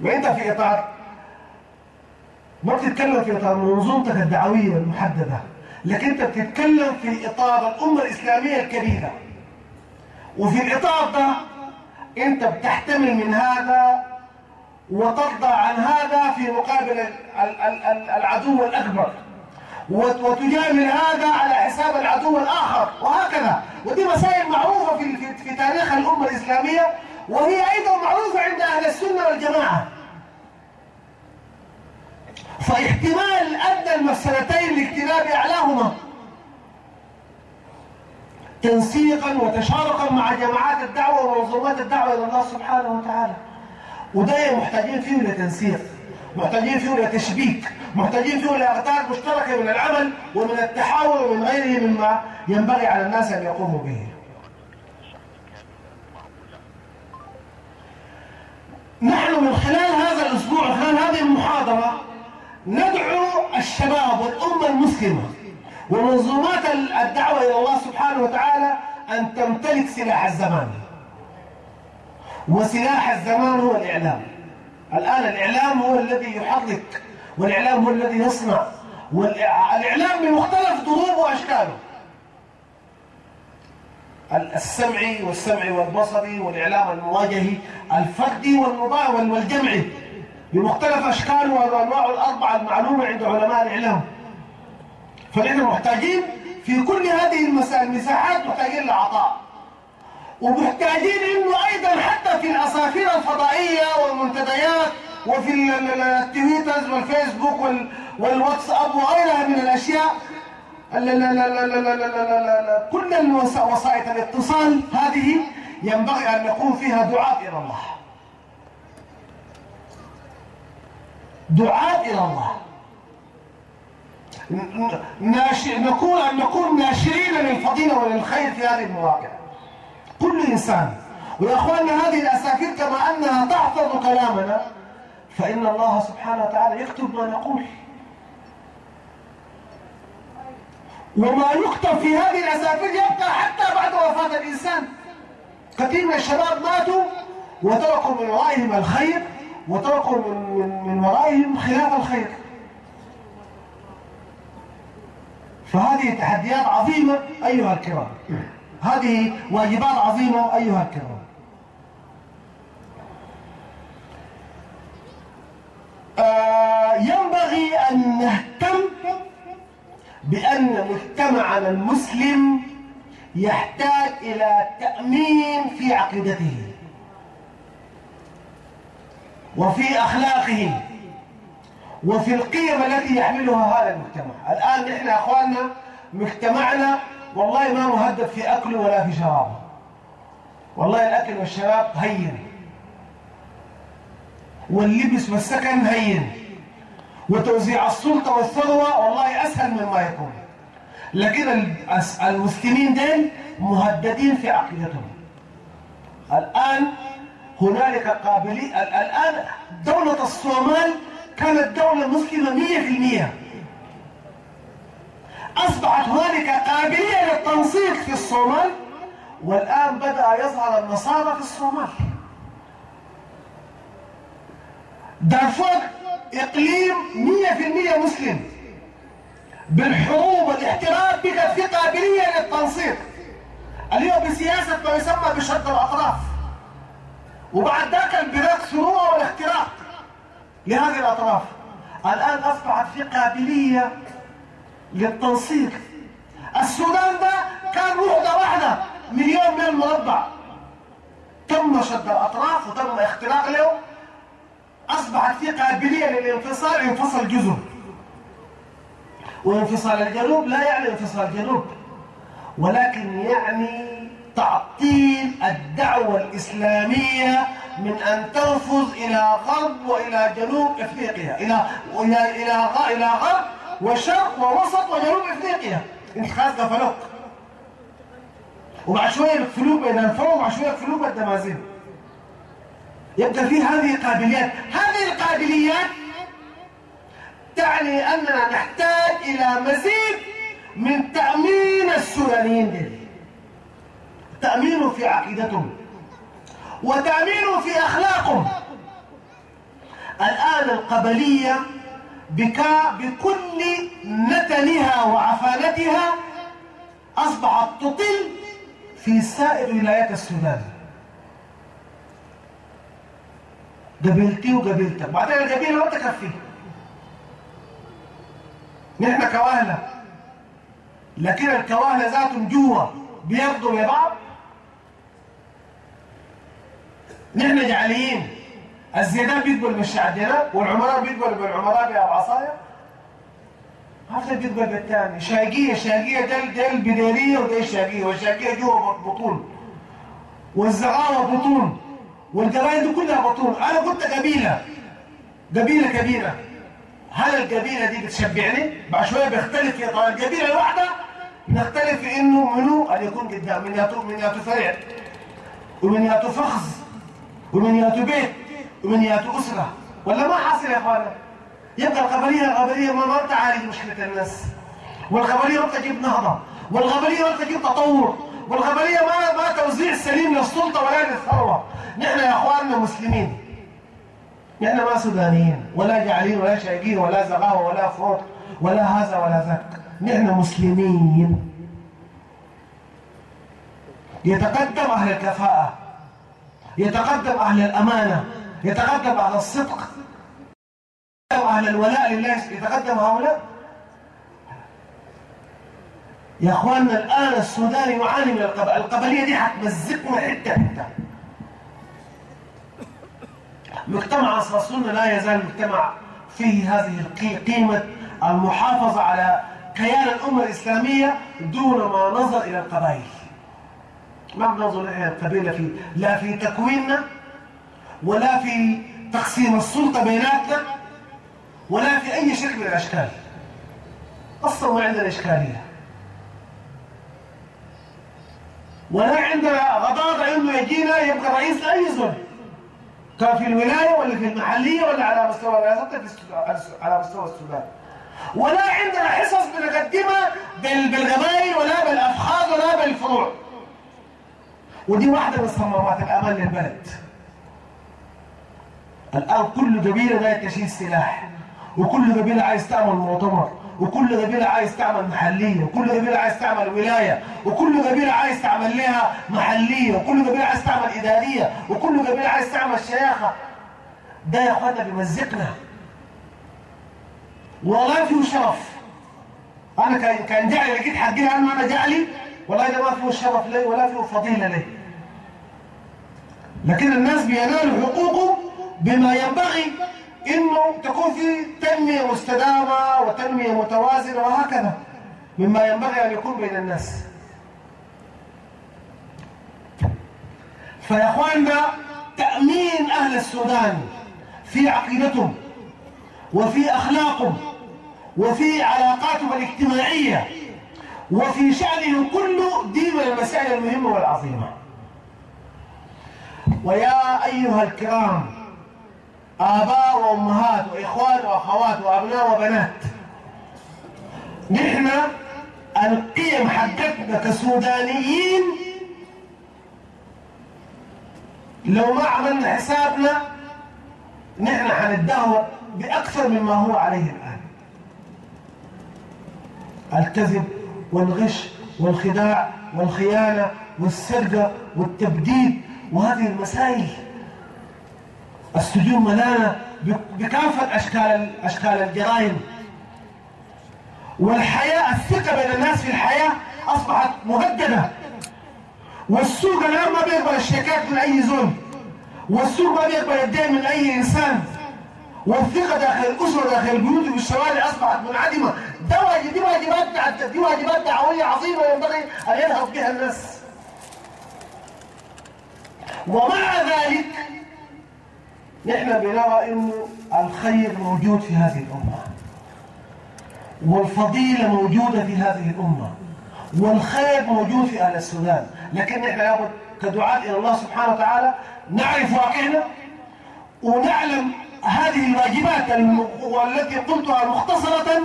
Speaker 3: وأنت في إطار ما بتتكلم في إطار منظومتك الدعوية المحددة لكن أنت بتتكلم في إطار الأمة الإسلامية الكبيرة. وفي الإطار ده أنت بتحتمل من هذا وترضى عن هذا في مقابل العدو الأكبر. وتجامل هذا على حساب العدو الآخر وهكذا. ودي مسائل معروفة في, في, تاريخ الأمة الإسلامية وهي أيضا معروفة عند أهل السنة والجماعة. فاحتمال أدنى المسألتين لاجتناب أعلاهما. تنسيقا وتشاركا مع جماعات الدعوة ومنظومات الدعوة إلى الله سبحانه وتعالى. وده محتاجين فيه لتنسيق. محتاجين فيه لتشبيك محتاجين فيه لأغطار مشتركة من العمل ومن التحاور ومن غيره مما ينبغي على الناس أن يقوموا به. نحن من خلال هذا الأسبوع خلال هذه المحاضرة ندعو الشباب والأمة المسلمة ومنظومات الدعوة إلى الله سبحانه وتعالى أن تمتلك سلاح الزمان. وسلاح الزمان هو الإعلام. الآن الإعلام هو الذي يحرك والإعلام هو الذي يصنع والإعلام بمختلف ضروبه وأشكاله. السمعي والسمعي والبصري والإعلام المواجهي الفردي والجمعي بمختلف أشكاله وأنواعه الأربعة المعلومة عند علماء الإعلام. فنحن محتاجين في كل هذه المساحات محتاجين لعطاء. ومحتاجين انه أيضا حتى في الاساطير الفضائيه والمنتديات وفي التويترز والفيسبوك والواتساب وغيرها من الاشياء كل وسائط الاتصال هذه ينبغي ان نكون فيها دعاة إلى الله. دعاة إلى الله. نكون ان نكون ناشرين للفضيله وللخير في هذه المواقع. كل إنسان. ويا أخواننا هذه الأسافير كما أنها تحفظ كلامنا فإن الله سبحانه وتعالى يكتب ما نقول. وما يكتب في هذه الأسافير يبقى حتى بعد وفاة الإنسان. كثير من الشباب ماتوا وتركوا من ورائهم الخير وتركوا من, من, من ورائهم خلاف الخير. فهذه تحديات عظيمة أيها الكرام. هذه واجبات عظيمة أيها الكرام. آه ينبغي أن نهتم بأن مجتمعنا المسلم يحتاج إلى تأمين في عقيدته وفي أخلاقه وفي القيم التي يحملها هذا المجتمع. الآن نحن أخواننا مجتمعنا والله ما مهدد في أكله ولا في شرابه والله الأكل والشراب هين. واللبس والسكن هين. وتوزيع السلطة والثروة والله أسهل مما يكون. لكن المسلمين دين مهددين في عقيدتهم. الآن هنالك قابلية الآن دولة الصومال كانت دولة مسلمة مية في المية. أصبحت هنالك قابلية للتنسيق في الصومال والآن بدأ يظهر النصارى في الصومال. دارفور إقليم مية في المية مسلم بالحروب والاحتراب بقت في قابلية للتنسيق. اليوم بسياسة ما يسمى بشد الأطراف وبعد ذاك البلاد ثروة والاختراق لهذه الأطراف. الآن أصبحت في قابلية للتنسيق. السودان ده كان وحدة واحدة. مليون ميل مربع تم شد الأطراف وتم اختراق له. أصبحت في قابلية للانفصال. انفصل جزر وانفصال الجنوب لا يعني انفصال الجنوب ولكن يعني تعطيل الدعوة الإسلامية من أن تنفذ إلى غرب وإلى جنوب إفريقيا إلى إلى إلى إلى غرب وشرق ووسط وجنوب إفريقيا. انحاز دفلوق وبعد شوية بتفلوب بينفعوا وبعد شوية بتفلوب الدمازين يبقى في هذه القابليات. هذه القابليات تعني أننا نحتاج إلى مزيد من تأمين السودانيين دي. تامينه في عقيدتهم. وتامينه في أخلاقهم. الآن القبلية بكا بكل نتنها وعفانتها أصبحت تطل في سائر ولايات السودان. قبيلتي وقبيلتك بعدين القبيلة ما تكفي نحن كواهلة لكن الكواهلة ذاتهم جوا بيرضوا لبعض نحن جعليين. الزيدان بيقبل بالشعدنا والعمراء بيقبل بالعمراء بعصايا هذا بيقبل بالثاني شاقية شاقية دل دل بديرية ودي شاقية والشاقية جوا بطون والزغاوة بطون والقبائل دي كلها بطون أنا قلت قبيلة. قبيلة كبيرة. هل القبيلة دي بتشبعني؟ بعد شوية بيختلف يا طبعا القبيلة الواحدة نختلف في إنه منو؟ اللي يكون قدام. من ياتو من ياتو فرع. ومن ياتو فخذ. ومن ياتوا بيت. ياتوا أسرة ولا ما حاصل يا أخوانا يبقى القبلية القبلية ما ما تعالج مشكلة الناس. والقبلية ما تجيب نهضة. والقبلية ما تجيب تطور. والقبلية ما ما توزيع سليم للسلطة ولا للثروة. نحن يا أخواننا مسلمين. نحن ما سودانيين. ولا جعلين ولا شايقين ولا زغاوة ولا فروت ولا هذا ولا ذاك. نحن مسلمين. يتقدم أهل الكفاءة. يتقدم أهل الأمانة. يتقدم أهل الصدق أهل الولاء لله يتقدم هؤلاء؟ يا أخواننا الآن السودان يعاني من القبل القبلية دي حتمزقنا حتة حتة. مجتمع اصل السنة لا يزال مجتمع فيه هذه القيمه المحافظة على كيان الأمة الإسلامية دون ما نظر إلى القبائل. ما بنظر إلى القبيلة في لا في تكويننا ولا في تقسيم السلطة بيناتنا ولا في أي شكل من الأشكال. أصلا ما عندنا إشكالية. ولا عندنا غضاضة إنه يجينا يبقى رئيس لأي زول. كان في الولاية ولا في المحلية ولا على مستوى الرئاسه على مستوى السودان. ولا عندنا حصص بنقدمها بالقبائل ولا بالأفخاذ ولا بالفروع. ودي واحدة من صمامات الامان للبلد. الآن كل قبيله جاية تشيل سلاح وكل قبيله عايز تعمل مؤتمر وكل قبيلة عايز تعمل محلية وكل قبيلة عايز تعمل ولاية وكل قبيلة عايز تعمل لها محلية وكل قبيلة عايز تعمل إدارية وكل قبيلة عايز تعمل شياخة. ده يا أخوانا بيمزقنا. والله فيه شرف. أنا كان كان جعلي لقيت حقي أنا أنا جعلي والله ده ما فيه شرف لي ولا فيه فضيلة لي. لكن الناس بينالوا حقوقهم بما ينبغي إنه تكون في تنمية مستدامة وتنمية متوازنة وهكذا. مما ينبغي أن يكون بين الناس. فيا إخواننا تأمين أهل السودان في عقيدتهم وفي أخلاقهم وفي علاقاتهم الاجتماعية وفي شأنهم كله دي من المسائل المهمة والعظيمة. ويا أيها الكرام آباء وأمهات وإخوان وأخوات وأبناء وبنات. نحن القيم حقتنا كسودانيين لو ما عملنا حسابنا نحن حندهور بأكثر مما هو عليه الآن. الكذب والغش والخداع والخيانة والسرقة والتبديد وهذه المسائل. السجون ملانة بكافة أشكال أشكال الجرائم. والحياة الثقة بين الناس في الحياة أصبحت مهددة. والسوق الآن ما بيقبل الشيكات من أي زول. والسوق ما بيقبل الدين من أي إنسان. والثقة داخل الأسرة داخل البيوت والشوارع أصبحت منعدمة. ده دي واجبات دي واجبات دعوية عظيمة ينبغي أن ينهض بها الناس. ومع ذلك نحن بنرى إنه الخير موجود في هذه الأمة. والفضيلة موجودة في هذه الأمة. والخير موجود في أهل السودان. لكن نحن لابد كدعاة إلى الله سبحانه وتعالى نعرف واقعنا ونعلم هذه الواجبات والتي قلتها مختصرة.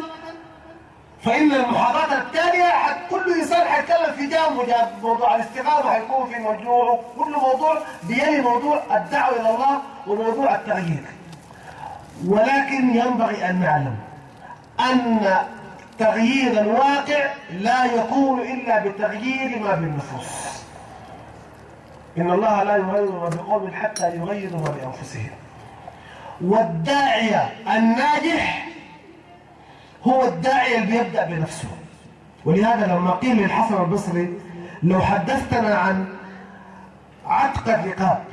Speaker 3: فإن المحاضرات التالية كل إنسان حيتكلم في جانبه موضوع الاستقامة حيكون في موضوع كل موضوع بيلي موضوع الدعوة إلى الله وموضوع التغيير ولكن ينبغي أن نعلم أن تغيير الواقع لا يكون إلا بتغيير ما بالنفوس. إن الله لا يغير ما بقوم حتى يغيروا ما بأنفسهم. والداعية الناجح هو الداعية اللي بيبدأ بنفسه. ولهذا لما قيل للحسن البصري لو حدثتنا عن عتق الرقاب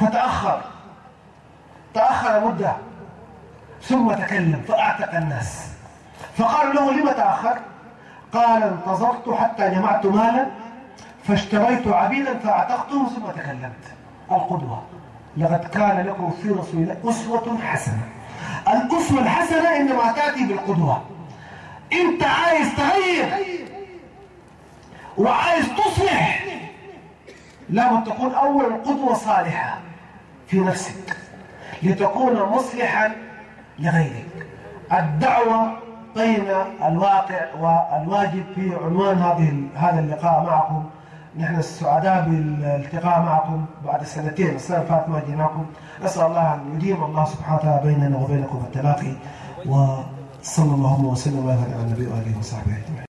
Speaker 3: فتأخر تأخر مدة ثم تكلم فأعتق الناس. فقالوا له لم تأخر؟ قال انتظرت حتى جمعت مالا فاشتريت عبيدا فأعتقته ثم تكلمت. القدوة. لقد كان لكم في رسول الله أسوة حسنة. الأسوة الحسنة إنما تأتي بالقدوة. أنت عايز تغير وعايز تصلح لابد تكون أول قدوة صالحة. في نفسك لتكون مصلحا لغيرك. الدعوة بين الواقع والواجب في عنوان هذه هذا اللقاء معكم. نحن سعداء بالالتقاء معكم بعد سنتين. السنة فاتت ما جيناكم. نسأل الله أن يديم الله سبحانه وتعالى بيننا وبينكم التلاقي. وصلى الله وسلم وبارك على النبي وآله وصحبه أجمعين.